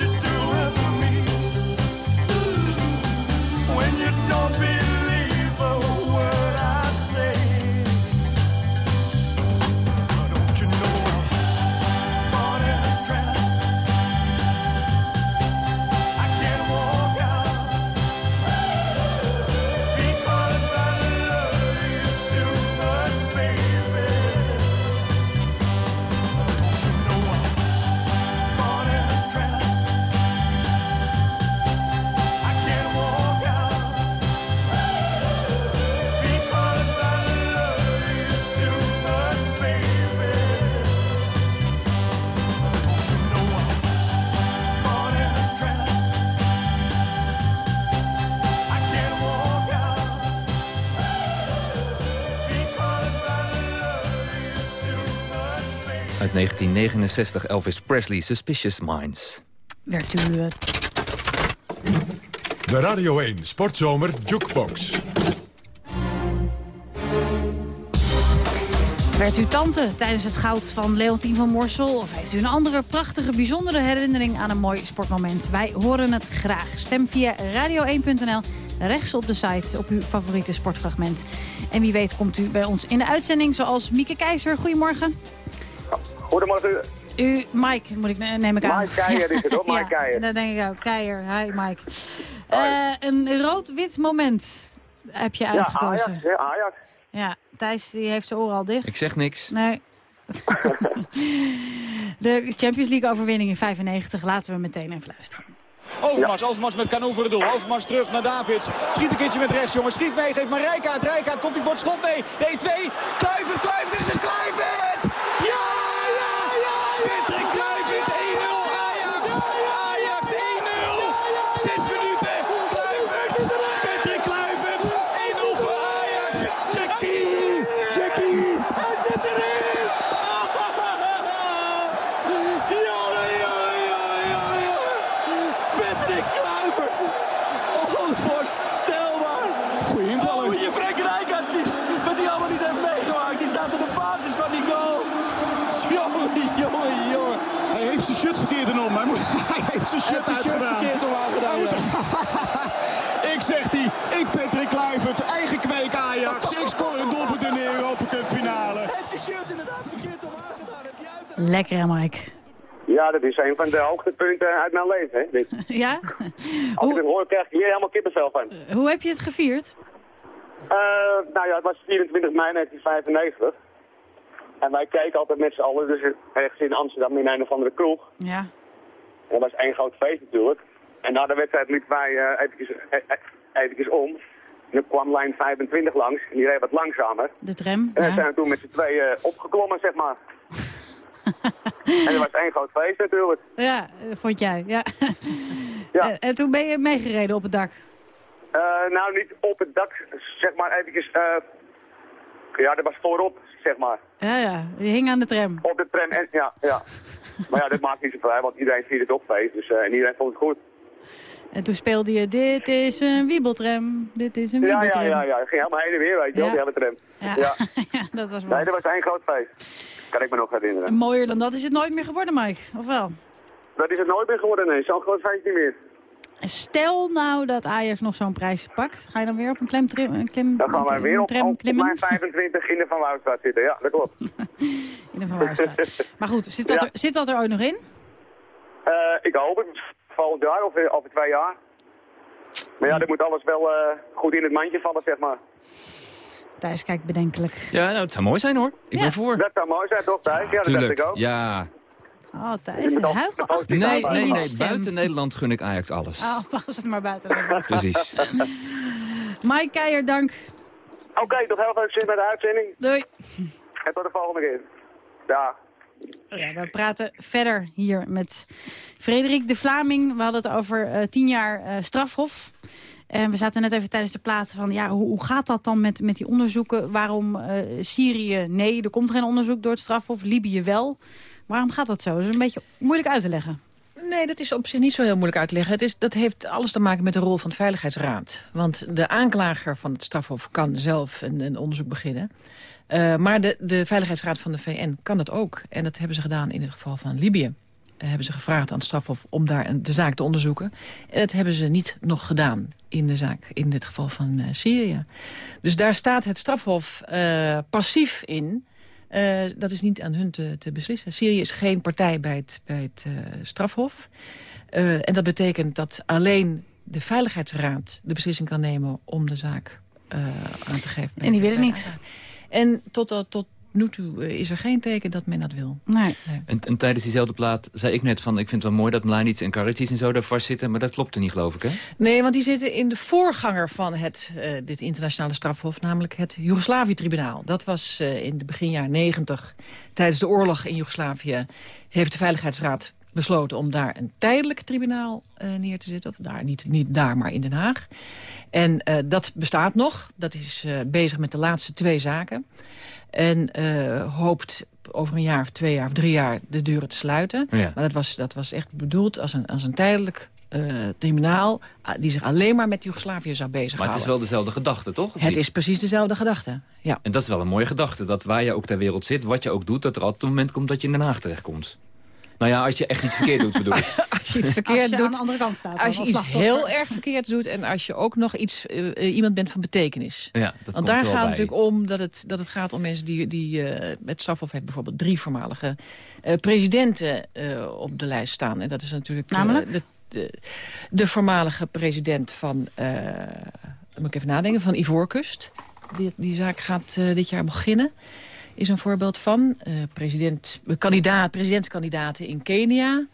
you
do? 1969 Elvis Presley, Suspicious Minds.
Werkt u... eh,
De Radio 1 Sportzomer Jukebox.
Werd u tante tijdens het goud van Leontien van Morsel? Of heeft u een andere prachtige, bijzondere herinnering aan een mooi sportmoment? Wij horen het graag. Stem via radio1.nl, rechts op de site, op uw favoriete sportfragment. En wie weet komt u bij ons in de uitzending, zoals Mieke Keizer. Goedemorgen.
Goedemorgen.
U, Mike, moet ik, neem ik aan.
Mike Keijer is het, hoor, Mike
ja,
Keijer.
dat denk ik ook. Keijer, hi Mike. Eh, een rood-wit moment heb je
Ja,
uitgekozen.
Ajax. Ja, Ajax.
Ja, Thijs die heeft zijn oren al dicht.
Ik zeg niks.
Nee. De Champions League overwinning in 95 laten we meteen even luisteren.
Overmars, Overmars met Canoe voor het doel. Overmars terug naar Davids. Schiet een keertje met rechts, jongen. Schiet mee, geeft maar Rijkaard. Rijkaard, komt hij voor het schot? Nee, nee, twee. Kluivert, Kluivert, dit is het Kluivert! Ja, ja, ja, Patrick Kluivert, 1-0 Ajax. Ajax 1-0. Zes minuten, Kluivert. Patrick Kluivert, 1-0 voor Ajax. Jackie, Jackie, hij zit erin. Ja, ja, ja, ja, ja. Patrick Kluivert. Onvoorstelbaar. Goeie invallen. Hoe je Frank Rijkaard ziet, wat hij allemaal niet heeft meegemaakt. Die staat in de basis van die goal. Jongen, jongen, jongen. Hij heeft zijn shirt verkeerd in om. Hij, moet, hij heeft zijn shirt, uitgedaan.
verkeerd om aangedaan, ja.
ik zeg die, ik Patrick Kluivert, eigen kweek Ajax. Ik scoor een doelpunt in de Europa Cup finale. Hij heeft zijn shirt inderdaad verkeerd om aangedaan.
Lekker hè Mike?
Ja, dat is een van de hoogtepunten uit mijn leven. Hè? dit.
Ja?
Als ik het hoor, krijg ik hier helemaal kippenvel van.
Hoe heb je het gevierd?
Eh, nou ja, het was 24 mei 1995. En wij keken altijd met z'n allen, dus ergens in Amsterdam in een of andere kroeg.
Ja.
Dat was één groot feest natuurlijk. En na de wedstrijd liepen wij eh eventjes, e- e- eventjes om. En dan kwam lijn 25 langs en die reed wat langzamer.
De tram?
En we
Ja.
zijn we toen met z'n tweeën opgeklommen, zeg maar. en dat was één groot feest natuurlijk.
Ja, eh, vond jij. Ja.
Ja.
Eh, En toen ben je meegereden op het dak.
Eh, nou, niet op het dak, zeg maar eventjes... eh ja, dat was voorop, zeg maar.
Ja, ja. Je hing aan de tram.
Op de tram, en, ja, ja. maar ja, dat maakt niet zoveel uit, want iedereen viert het op feest. Dus, eh, en iedereen vond het goed.
En toen speelde je, dit is een wiebeltram, dit is een
Ja, ja,
wiebeltram.
ja, ja. Het ging helemaal heen en weer, weet je wel,
Ja.
die hele tram.
Ja.
Ja.
Ja, dat was
Nee,
mooi.
dat was één groot feest. Kan ik me nog herinneren.
En mooier dan dat is het nooit meer geworden, Mike. Of wel?
Dat is het nooit meer geworden, nee. Zo'n groot feest niet meer.
Stel nou dat Ajax nog zo'n prijs pakt. Ga je dan weer op een klemtrim? Een klim,
Dan gaan wij weer op,
tram
op, op
klimmen?
mijn 25 in de Van Wouwstraat zitten. Ja, dat klopt.
In de Van Wouwstraat. Maar goed, zit dat,
Ja.
er, zit dat er ooit nog in?
Eh, ik hoop het. Volgend jaar of eh, over twee jaar. Maar ja, dat moet alles wel eh, goed in het mandje vallen, zeg maar.
Thijs kijkt bedenkelijk.
Ja, nou, het zou mooi zijn hoor. Ik ben voor.
Dat zou mooi zijn, toch, Thijs? Ja, dat dacht
Tuurlijk,
ik ook.
ja.
Oh, Thijs, de
positief
Nee, nee, nee. Buiten Nederland gun ik Ajax alles.
Oh, was het maar buiten. Nederland.
Precies.
Mike Keijer, dank.
Oké, toch heel veel succes met de uitzending.
Doei.
En tot de volgende keer. Ja.
Ja, we praten verder hier met Frederik de Vlaming. We hadden het over eh, tien jaar eh, strafhof. En we zaten net even tijdens de plaat van... ja, hoe, hoe gaat dat dan met, met die onderzoeken? Waarom eh, Syrië nee, er komt geen onderzoek door het strafhof. Libië wel. Waarom gaat dat zo? Dat is een beetje moeilijk uit te leggen.
Nee, dat is op zich niet zo heel moeilijk uit te leggen. Het is, dat heeft alles te maken met de rol van de Veiligheidsraad. Want de aanklager van het strafhof kan zelf een, een onderzoek beginnen. Eh, maar de, de Veiligheidsraad van de VN kan dat ook. En dat hebben ze gedaan in het geval van Libië. Eh, hebben ze gevraagd aan het strafhof om daar de zaak te onderzoeken. En dat hebben ze niet nog gedaan in de zaak, in dit geval van eh, Syrië. Dus daar staat het strafhof passief in... Eh, dat is niet aan hun te, te beslissen. Syrië is geen partij bij het, bij het eh, strafhof. Eh, en dat betekent dat alleen de Veiligheidsraad de beslissing kan nemen om de zaak aan te geven.
En die willen niet.
En tot, tot nu toe eh, is er geen teken dat men dat wil.
Nee.
En, en tijdens diezelfde plaat zei ik net van... ik vind het wel mooi dat Mlanic en Karadzic en zo daar vastzitten... maar dat klopte niet, geloof ik, hè?
Nee, want die zitten in de voorganger van het, eh, dit internationale strafhof... namelijk het Joegoslavië-tribunaal. Dat was eh, in de begin jaren negentig. Tijdens de oorlog in Joegoslavië heeft de Veiligheidsraad besloten... om daar een tijdelijk tribunaal eh, neer te zetten. Of daar, niet, niet daar, maar in Den Haag. En eh, dat bestaat nog. Dat is eh, bezig met de laatste twee zaken. En eh, hoopt over een jaar of twee jaar of drie jaar de deuren te sluiten.
Ja.
Maar dat was, dat was echt bedoeld als een, als een tijdelijk eh, tribunaal... ah, die zich alleen maar met Joegoslavië zou
Maar
bezighouden.
het is wel dezelfde gedachte, toch?
Het is precies dezelfde gedachte, ja.
En dat is wel een mooie gedachte. Dat waar je ook ter wereld zit, wat je ook doet... dat er altijd een moment komt dat je in Den Haag terechtkomt. Nou ja, als je echt iets verkeerd doet, bedoel ik.
Als je iets
Als
verkeerd
je
doet...
aan de andere kant staat.
Als je
als
iets heel erg verkeerd doet en als je ook nog iets, eh, eh, iemand bent van betekenis.
Ja, dat
Want
komt
daar
er wel
gaat het natuurlijk om dat het, dat het gaat om mensen die... die eh met Strafhof heeft bijvoorbeeld drie voormalige eh, presidenten eh, op de lijst staan. En dat is natuurlijk
Namelijk?
de, de, de voormalige president van... eh, moet ik even nadenken, van Ivoorkust. Die, die zaak gaat eh, dit jaar beginnen. Is een voorbeeld van. Eh, president, kandidaat, presidentskandidaten in Kenia.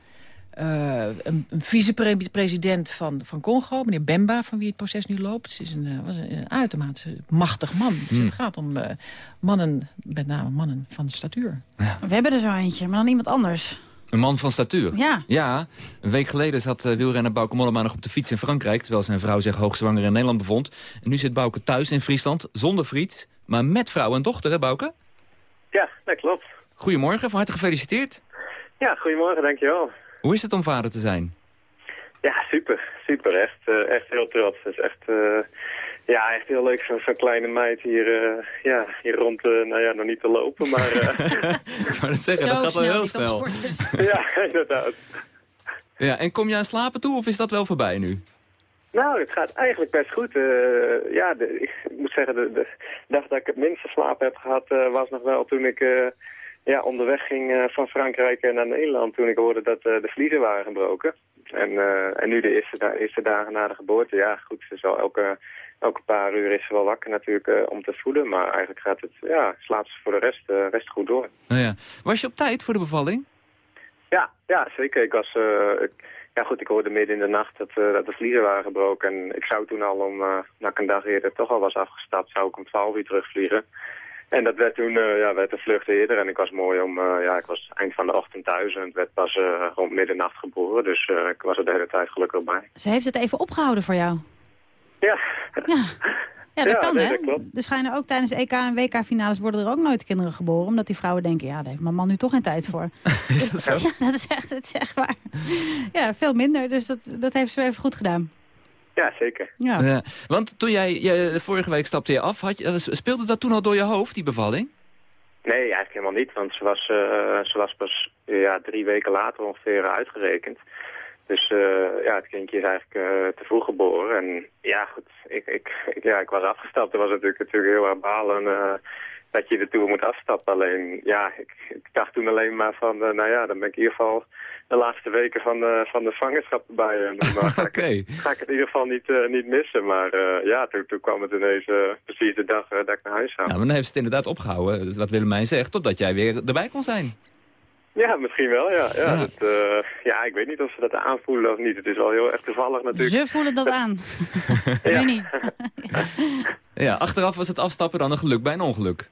Eh, een, een vicepresident van, van Congo, meneer Bemba, van wie het proces nu loopt. Het is een, eh, was een, een uitermate machtig man. Dus
Hmm.
het gaat om eh, mannen, met name mannen van statuur.
We hebben er zo eentje, maar dan iemand anders.
Een man van statuur.
Ja.
Ja, een week geleden zat eh, wielrenner Bauke Mollema nog op de fiets in Frankrijk... terwijl zijn vrouw zich hoogzwanger in Nederland bevond. En nu zit Bauke thuis in Friesland, zonder friet, maar met vrouw en dochter, hè Bauke?
Ja, dat klopt.
Goedemorgen, van harte gefeliciteerd.
Ja, goedemorgen, dankjewel.
Hoe is het om vader te zijn?
Ja, super. Super. Echt, eh, echt heel trots. Het is echt, eh, ja, echt heel leuk zo'n zo'n kleine meid hier, eh, ja, hier rond, eh, nou ja, nog niet te lopen, maar... eh,
Ik wou het zeggen, dat gaat wel heel snel.
ja, inderdaad.
Ja, en kom je aan slapen toe of is dat wel voorbij nu?
Nou, het gaat eigenlijk best goed. Eh, ja, de, ik moet zeggen, de, de dag dat ik het minste slaap heb gehad eh, was nog wel toen ik eh, ja, onderweg ging van Frankrijk naar Nederland. Toen ik hoorde dat de vliezen waren gebroken. En, en nu de eerste, da- eerste dagen na de geboorte. Ja, goed, ze is wel elke, elke paar uur is ze wel wakker natuurlijk om te voeden. Maar eigenlijk gaat het, ja, slaapt ze voor de rest, rest goed door.
Nou ja. Was je op tijd voor de bevalling?
Ja, ja, zeker. Ik was, ik- ja goed, ik hoorde midden in de nacht dat, eh, dat de vliezen waren gebroken. En ik zou toen al om, uh, nou ik een dag eerder toch al was afgestapt, zou ik om 12 uur terugvliegen. En dat werd toen, eh, ja, werd een vlucht eerder. En ik was mooi om, eh, ja, ik was eind van de ochtend thuis en het werd pas eh, rond middernacht geboren. Dus eh, ik was er de hele tijd gelukkig bij.
Ze heeft het even opgehouden voor jou.
Ja.
Ja, ja dat
Ja,
kan
nee,
hè.
dat.
Er schijnen ook tijdens EK en WK-finales worden er ook nooit kinderen geboren. Omdat die vrouwen denken, ja, daar heeft mijn man nu toch geen tijd voor.
is dat zo?
Ja, dat is echt, dat is echt waar. Ja, veel minder. Dus dat, dat heeft ze even goed gedaan.
Ja, zeker.
Ja.
Ja, want toen jij, je, vorige week stapte je af, had je, eh, speelde dat toen al door je hoofd, die bevalling?
Nee, eigenlijk helemaal niet, want ze was, eh, ze was pas ja, drie weken later ongeveer uitgerekend. Dus eh, ja, het kindje is eigenlijk eh, te vroeg geboren. En ja, goed, ik, ik, ik- ja, ik was afgestapt. Dat was natuurlijk, natuurlijk heel erg balen eh, dat je de Tour moet afstappen. Alleen, ja, ik, ik dacht toen alleen maar van, nou ja, dan ben ik in ieder geval de laatste weken van de, van de zwangerschap erbij. En dan ga, ik, ga ik het in ieder geval niet, niet missen. Maar ja, toen, toen kwam het ineens precies de dag dat ik naar huis zou.
Ja, maar dan heeft ze het inderdaad opgehouden, wat Willemijn zegt, totdat jij weer erbij kon zijn.
Ja, misschien wel, ja. Ja,
Ja.
Dat, eh, ja, ik weet niet of ze dat aanvoelen of niet. Het is wel heel erg toevallig natuurlijk.
Ze voelen dat aan. Weet niet.
Ja, achteraf was het afstappen dan een geluk bij een ongeluk.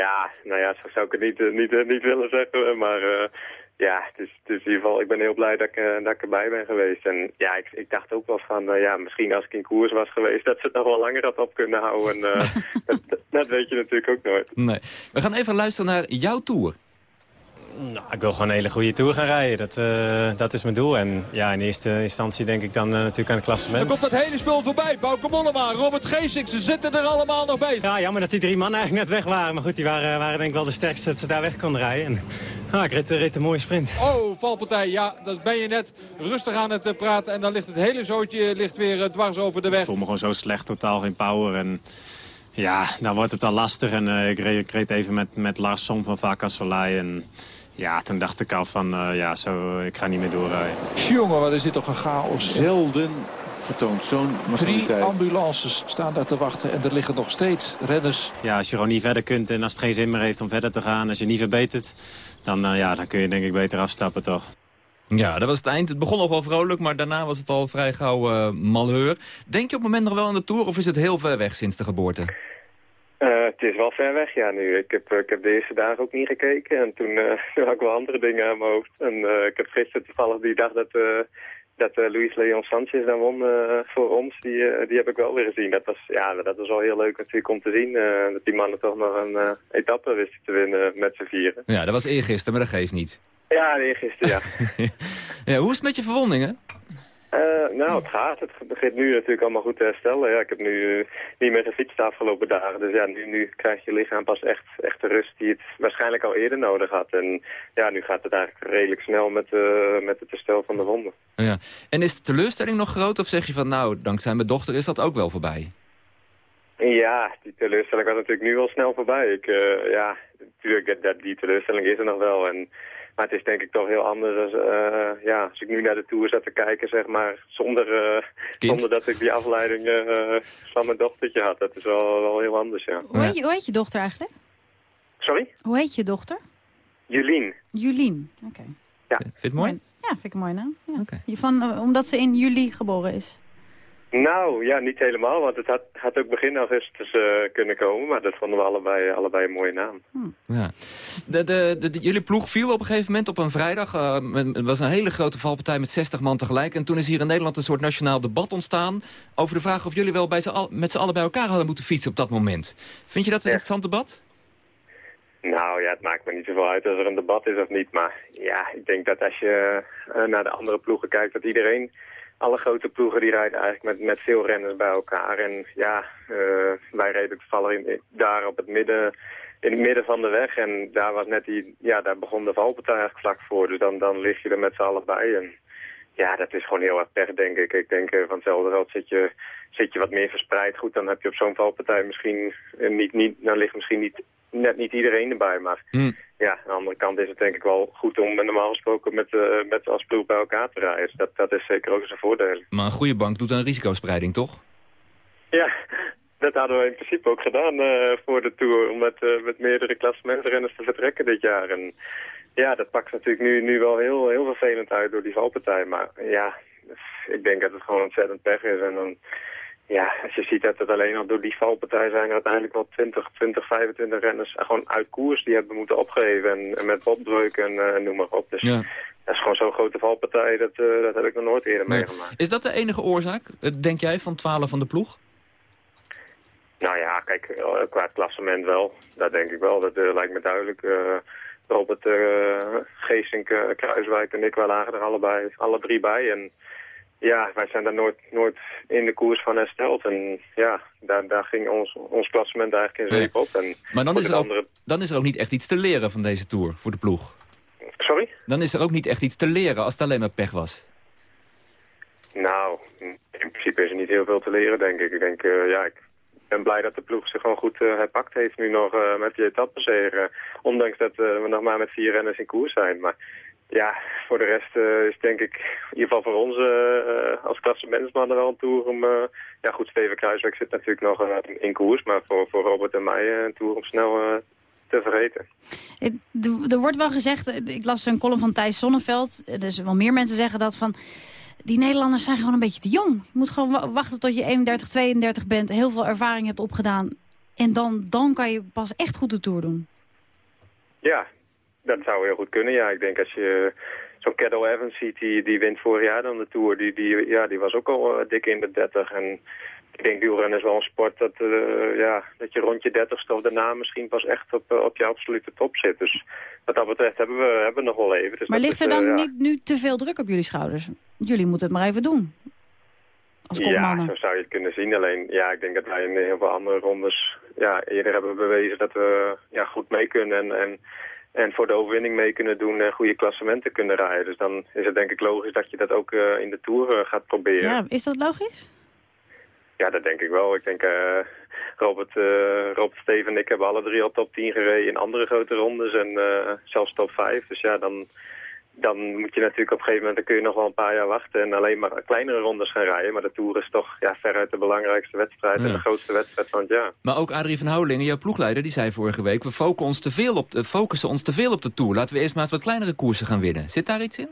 Ja, nou ja, zo zou ik het niet, eh, niet, eh, niet willen zeggen. Maar eh, ja, het is, het is in ieder geval, ik ben heel blij dat ik, dat ik erbij ben geweest. En ja, ik, ik dacht ook wel van, ja, misschien als ik in koers was geweest... dat ze het nog wel langer had op kunnen houden. En, eh, dat, dat- dat weet je natuurlijk ook nooit.
Nee. We gaan even luisteren naar jouw tour.
Nou, ik wil gewoon een hele goede Tour gaan rijden. Dat, eh, dat is mijn doel. En ja, in eerste instantie denk ik dan eh, natuurlijk aan het
Dan
klassement.
komt dat hele spul voorbij. Bauke Mollema, Robert Geesink, ze zitten er allemaal nog bij.
Ja, jammer dat die drie mannen eigenlijk net weg waren. Maar goed, die waren, waren denk ik wel de sterkste dat ze daar weg konden rijden. En, ah, ik reed, reed een mooie sprint.
Oh, valpartij. Ja, dat ben je net rustig aan het eh, praten. En dan ligt het hele zootje ligt weer eh, dwars over de weg.
Ik voel me gewoon zo slecht, totaal geen power. En ja, dan wordt het al lastig. En eh, ik, reed, ik reed even met, met Lars Som van Vaca Soleil. En ja, toen dacht ik al van, eh, ja, zo, ik ga niet meer doorrijden.
Jongen, wat is dit toch een chaos.
Zelden vertoont zo'n
Drie
massiviteit.
ambulances staan daar te wachten en er liggen nog steeds renners.
Ja, als je gewoon niet verder kunt en als het geen zin meer heeft om verder te gaan... als je niet verbetert, dan, eh, ja, dan kun je denk ik beter afstappen, toch?
Ja, dat was het eind. Het begon nog wel vrolijk, maar daarna was het al vrij gauw eh, malheur. Denk je op het moment nog wel aan de Tour of is het heel ver weg sinds de geboorte?
Eh, het is wel ver weg, ja, nu. Ik heb, eh, ik heb de eerste dagen ook niet gekeken. En toen, eh, toen had ik wel andere dingen aan mijn hoofd. En ik heb gisteren toevallig die dag dat, dat Luis Leon Sanchez dan won voor ons, die, die heb ik wel weer gezien. Dat was, ja, dat was wel heel leuk natuurlijk om te zien. dat die mannen toch nog een etappe wisten te winnen met z'n vieren.
Ja, dat was eergisteren, maar dat geeft niet.
Ja, nee, gisteren, ja.
Ja, hoe is het met je verwondingen?
Eh, nou, het gaat. Het begint nu natuurlijk allemaal goed te herstellen. Ja, ik heb nu eh, niet meer gefietst de afgelopen dagen. Dus ja, nu, nu krijgt je lichaam pas echt, echt de rust die het waarschijnlijk al eerder nodig had. En ja, nu gaat het eigenlijk redelijk snel met, eh, met het herstel van de wonden.
Ja. En is de teleurstelling nog groot of zeg je van nou, dankzij mijn dochter is dat ook wel voorbij?
Ja, die teleurstelling was natuurlijk nu wel snel voorbij. Ik, ja, natuurlijk, dat, dat, die teleurstelling is er nog wel. En, maar het is denk ik toch heel anders als, eh, ja, als ik nu naar de Tour zat te kijken, zeg maar, zonder, eh, zonder dat ik die afleiding eh, van mijn dochtertje had. Dat is wel, wel heel anders, ja.
Hoe, heet je, hoe heet je dochter eigenlijk?
Sorry?
Hoe heet je dochter?
Julien.
Julien. Oké.
Ja.
Vind je het mooi?
Ja, vind ik een mooie naam. Ja. Je Van, omdat ze in juli geboren is.
Nou, ja, niet helemaal, want het had, had ook begin augustus eh, kunnen komen. Maar dat vonden we allebei, allebei een mooie naam.
Ja. De, de, de, de- jullie ploeg viel op een gegeven moment op een vrijdag. eh, het was een hele grote valpartij met 60 man tegelijk. En toen is hier in Nederland een soort nationaal debat ontstaan... over de vraag of jullie wel bij al, met z'n allen bij elkaar hadden moeten fietsen op dat moment. Vind je dat een interessant debat?
Nou ja, het maakt me niet zoveel uit als er een debat is of niet. Maar ja, ik denk dat als je eh, naar de andere ploegen kijkt, dat iedereen, alle grote ploegen, die rijden eigenlijk met, met veel renners bij elkaar. En ja, eh, wij reden toevallig daar op het midden, in het midden van de weg. En daar was net die, ja, daar begon de valpartij eigenlijk vlak voor. Dus dan, dan lig je er met z'n allen bij. En ja, dat is gewoon heel erg pech, denk ik. Ik denk eh, van hetzelfde geld zit je, zit je wat meer verspreid. Goed, dan heb je op zo'n valpartij misschien eh, niet, niet, dan ligt misschien niet, net niet iedereen erbij. Maar ja, aan de andere kant is het denk ik wel goed om eh, normaal gesproken met, eh, met als ploeg bij elkaar te rijden. Dus dat, dat is zeker ook eens een voordeel.
Maar een goede bank doet aan risicospreiding, toch?
Ja, dat hadden we in principe ook gedaan voor de Tour. Om met, eh, met meerdere klassementrenners te vertrekken dit jaar. En ja, dat pakt natuurlijk nu, nu wel heel, heel vervelend uit door die valpartij. Maar ja, ik denk dat het gewoon ontzettend pech is. En dan, ja, als je ziet dat het alleen al door die valpartij zijn er uiteindelijk wel 20, 20, 25 renners gewoon uit koers die hebben moeten opgeven. En, en met botbreuk en eh, noem maar op. Dus
Ja.
dat is gewoon zo'n grote valpartij, dat, eh, dat heb ik nog nooit eerder
Nee.
meegemaakt.
Is dat de enige oorzaak, eh, denk jij, van 12 van de ploeg?
Nou ja, kijk, qua klassement wel. Dat denk ik wel. Dat lijkt me duidelijk. Robert uh, Geesink, eh, Kruiswijk en ik, wij lagen er allebei, alle drie bij. En ja, wij zijn daar nooit, nooit in de koers van hersteld. En ja, daar, daar ging ons, ons klassement eigenlijk in zeep op. En
Maar dan is, er ook,
andere-
dan is er ook niet echt iets te leren van deze Tour voor de ploeg.
Sorry?
Dan is er ook niet echt iets te leren als het alleen maar pech was.
Nou, in principe is er niet heel veel te leren, denk ik. Ik denk, eh, ja, ik ben blij dat de ploeg zich gewoon goed eh, herpakt heeft nu nog eh, met die etappenzegen. Ondanks dat eh, we nog maar met vier renners in koers zijn. Maar ja, voor de rest eh, is denk ik, in ieder geval voor ons eh, eh, als klassementsmannen wel een tour om... eh, ja goed, Steven Kruiswijk zit natuurlijk nog eh, in, koers, maar voor, voor Robert en mij eh, een tour om snel eh, te vergeten.
Eh, Er wordt wel gezegd, eh, ik las een column van Thijs Sonneveld. eh, Dus wel meer mensen zeggen dat van... Die Nederlanders zijn gewoon een beetje te jong. Je moet gewoon wa- wachten tot je 31, 32 bent. Heel veel ervaring hebt opgedaan. En dan, dan kan je pas echt goed de Tour doen.
Ja, dat zou heel goed kunnen. Ja, ik denk als je zo'n Cadel Evans ziet, die, die wint vorig jaar dan de Tour. Die, die, ja, die was ook al eh, dik in de 30. En ik denk wielrennen is wel een sport dat, eh, ja, dat je rond je 30ste of daarna misschien pas echt op, eh, op je absolute top zit. Dus wat dat betreft hebben we, hebben we nog wel even. Dus
maar ligt er
eh,
dan
ja.
niet nu te veel druk op jullie schouders? Jullie moeten het maar even doen. Als
Ja, zo zou je het kunnen zien. Alleen, ja, ik denk dat wij in heel veel andere rondes ja, eerder hebben bewezen dat we ja, goed mee kunnen en, en, en voor de overwinning mee kunnen doen en goede klassementen kunnen rijden. Dus dan is het denk ik logisch dat je dat ook eh, in de Tour eh, gaat proberen.
Ja, is dat logisch?
Ja, dat denk ik wel. Ik denk, eh, Robert, eh, Robert, Steven en ik hebben alle drie al top 10 gereden in andere grote rondes en eh, zelfs top 5. Dus ja, dan, dan moet je natuurlijk op een gegeven moment, dan kun je nog wel een paar jaar wachten en alleen maar kleinere rondes gaan rijden. Maar de Tour is toch ja, veruit de belangrijkste wedstrijd en de grootste wedstrijd van het jaar.
Maar ook Adrie van Houwelingen, jouw ploegleider, die zei vorige week... we focussen ons te veel op de, focussen ons te veel op de Tour. Laten we eerst maar eens wat kleinere koersen gaan winnen. Zit daar iets in?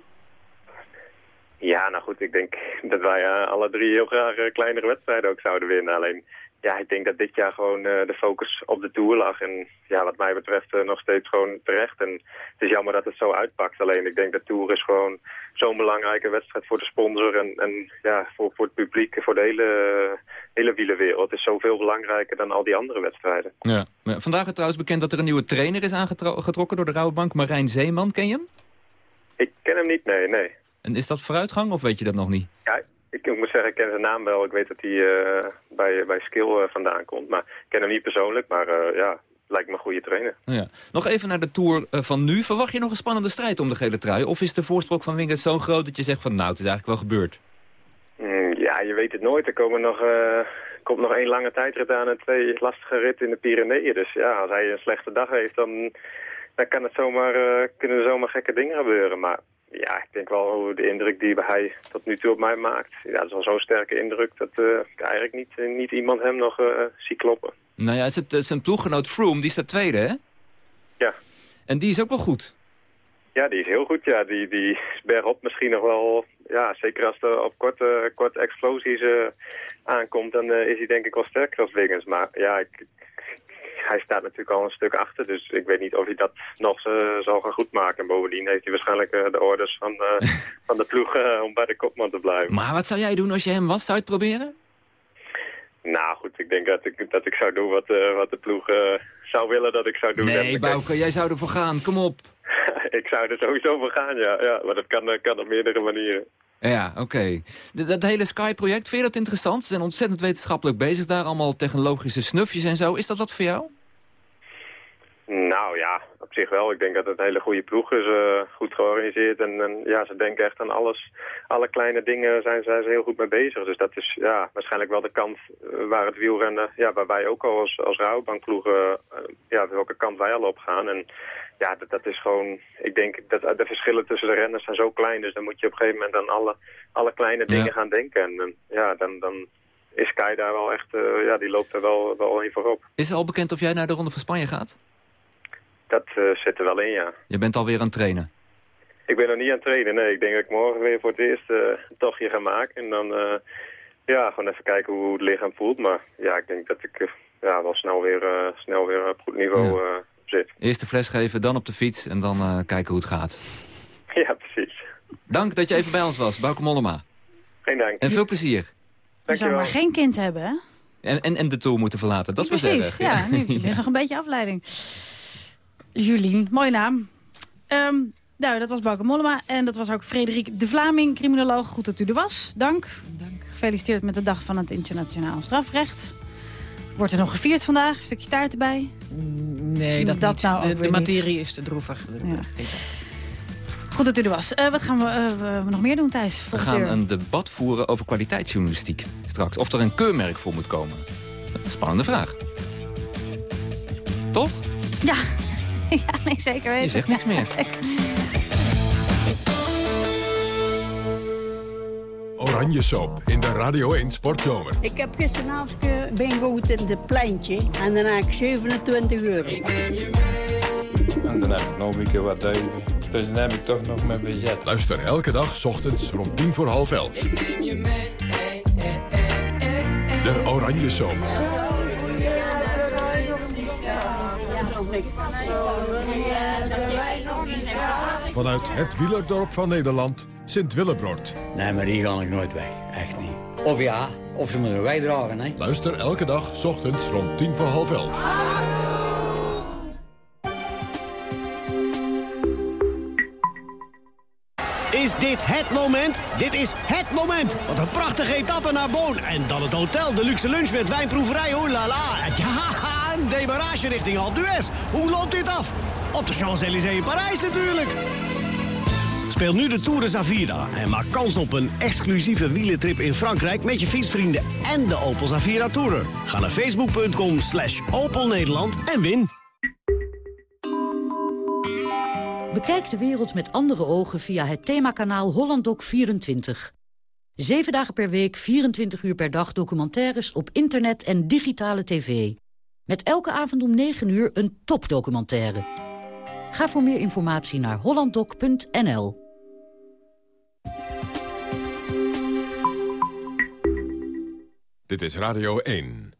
Ja, nou goed, ik denk dat wij eh, alle drie heel graag eh, kleinere wedstrijden ook zouden winnen. Alleen, ja, ik denk dat dit jaar gewoon eh, de focus op de Tour lag. En ja, wat mij betreft nog steeds gewoon terecht. En het is jammer dat het zo uitpakt. Alleen ik denk dat Tour is gewoon zo'n belangrijke wedstrijd voor de sponsor. En, en ja, voor, voor het publiek, voor de hele, hele wielerwereld. Het is zoveel belangrijker dan al die andere wedstrijden.
Ja. Vandaag is trouwens bekend dat er een nieuwe trainer is aangetrokken door de Rabobank. Marijn Zeeman, ken je hem?
Ik ken hem niet, nee, nee.
En is dat vooruitgang of weet je dat nog niet?
Ja, ik, ik moet zeggen, ik ken zijn naam wel. Ik weet dat hij eh, bij, bij Skill eh, vandaan komt. Maar ik ken hem niet persoonlijk, maar eh, ja, lijkt me een goede trainer.
Ja. Nog even naar de Tour van nu. Verwacht je nog een spannende strijd om de gele trui? Of is de voorsprong van Wingert zo groot dat je zegt van nou, het is eigenlijk wel gebeurd?
Mm, ja, je weet het nooit. Er komen nog, komt nog één lange tijdrit aan en twee lastige ritten in de Pyreneeën. Dus ja, als hij een slechte dag heeft, dan, dan kan het zomaar, kunnen er zomaar gekke dingen gebeuren. Maar ja, ik denk wel hoe de indruk die hij tot nu toe op mij maakt. Ja, dat is al zo'n sterke indruk dat eh, ik eigenlijk niet, eh, niet iemand hem nog eh zie kloppen.
Nou ja, het is zijn ploeggenoot Froome, die staat tweede hè?
Ja.
En die is ook wel goed.
Ja, die is heel goed. Ja, die, die is bergop misschien nog wel... Ja, zeker als er op korte, korte explosies eh, aankomt, dan eh, is hij denk ik wel sterker als Wiggins. Maar ja, ik- hij staat natuurlijk al een stuk achter, dus ik weet niet of hij dat nog eh, zal gaan goedmaken. En bovendien heeft hij waarschijnlijk eh, de orders van, eh, van de ploeg om bij de kopman te blijven.
Maar wat zou jij doen als je hem was? Zou je het proberen?
Nou goed, ik denk dat ik, dat ik zou doen wat, wat de ploeg zou willen dat ik zou doen.
Nee, Bouke, jij zou ervoor gaan. Kom op.
ik zou er sowieso voor gaan, ja. ja maar dat kan, kan op meerdere manieren.
Ja, oké. Dat hele Sky-project, vind je dat interessant? Ze zijn ontzettend wetenschappelijk bezig daar. Allemaal technologische snufjes en zo. Is dat wat voor jou?
Nou ja, op zich wel. Ik denk dat het een hele goede ploeg is, eh, goed georganiseerd. En, en ja, ze denken echt aan alles. Alle kleine dingen zijn, zijn ze heel goed mee bezig. Dus dat is ja, waarschijnlijk wel de kant eh, waar het wielrennen, ja, waar wij ook al als, als rouwbankploegen, eh, ja, welke kant wij al op gaan. En ja, dat, dat is gewoon, ik denk dat de verschillen tussen de renners zijn zo klein. Dus dan moet je op een gegeven moment aan alle, alle kleine dingen
Ja.
gaan denken. En ja, dan, dan is Sky daar wel echt, ja, die loopt er wel, wel in voorop.
Is er al bekend of jij naar de Ronde van Spanje gaat?
Dat eh, zit er wel in, ja.
Je bent alweer aan het trainen.
Ik ben nog niet aan het trainen, nee. Ik denk dat ik morgen weer voor het eerst eh, een tochtje ga maken. En dan eh, ja, gewoon even kijken hoe het lichaam voelt. Maar ja, ik denk dat ik ja, wel snel weer, eh, snel weer op goed niveau eh, zit.
Eerst de fles geven, dan op de fiets en dan eh, kijken hoe het gaat.
Ja, precies.
Dank dat je even bij ons was, Bouke Mollema.
Geen dank.
En veel plezier.
Je zou maar geen kind hebben, hè?
En, en, en de tour moeten verlaten, dat is wel
Precies, ja. Nu heb je nog een beetje afleiding. Julien, mooie naam. Ehm, nou, dat was Bauke Mollema. En dat was ook Frederik de Vlaming, criminoloog. Goed dat u er was. Dank. Dank. Gefeliciteerd met de dag van het internationaal strafrecht. Wordt er nog gevierd vandaag? Een stukje taart erbij?
Nee, dat,
Dat
niet.
nou ook
de,
weer
de
niet.
materie is te droevig.
Goed dat u er was. Eh, wat gaan we eh, nog meer doen, Thijs?
We gaan
uur?
een debat voeren over kwaliteitsjournalistiek straks. Of er een keurmerk voor moet komen. Een spannende vraag. Toch?
Ja. ja, nee, zeker weten.
Je zegt niks meer.
Oranje soap in de Radio 1 Sportzomer.
Ik heb gisteravond eh, bingo in het pleintje en dan heb ik 27 euro.
En dan heb ik nog een keer wat duiven. Dus dan heb ik toch nog mijn bezet.
Luister elke dag 's ochtends rond tien voor half elf. De Oranje soap. Vanuit het wielerdorp van Nederland, Sint-Willebroord.
Nee, maar hier ga ik nooit weg. Echt niet. Of ja, of ze moeten wij dragen, hè.
Luister elke dag 's ochtends rond tien voor half elf.
Is dit het moment? Dit is het moment! Wat een prachtige etappe naar Boon. En dan het hotel, de luxe lunch met wijnproeverij, oh la la. Ja, een demarage richting Alpe d'Huez. Hoe loopt dit af? Op de Champs-Élysées in Parijs natuurlijk. Speel nu de Tour de Zavira en maak kans op een exclusieve wielentrip in Frankrijk... met je fietsvrienden en de Opel Zavira Tourer. Ga naar facebook.com slash Opel Nederland en win.
Bekijk de wereld met andere ogen via het themakanaal HollandDoc24. Zeven dagen per week, 24 uur per dag documentaires op internet en digitale tv. Met elke avond om 9 uur een topdocumentaire. Ga voor meer informatie naar hollanddoc.nl.
Dit is Radio 1.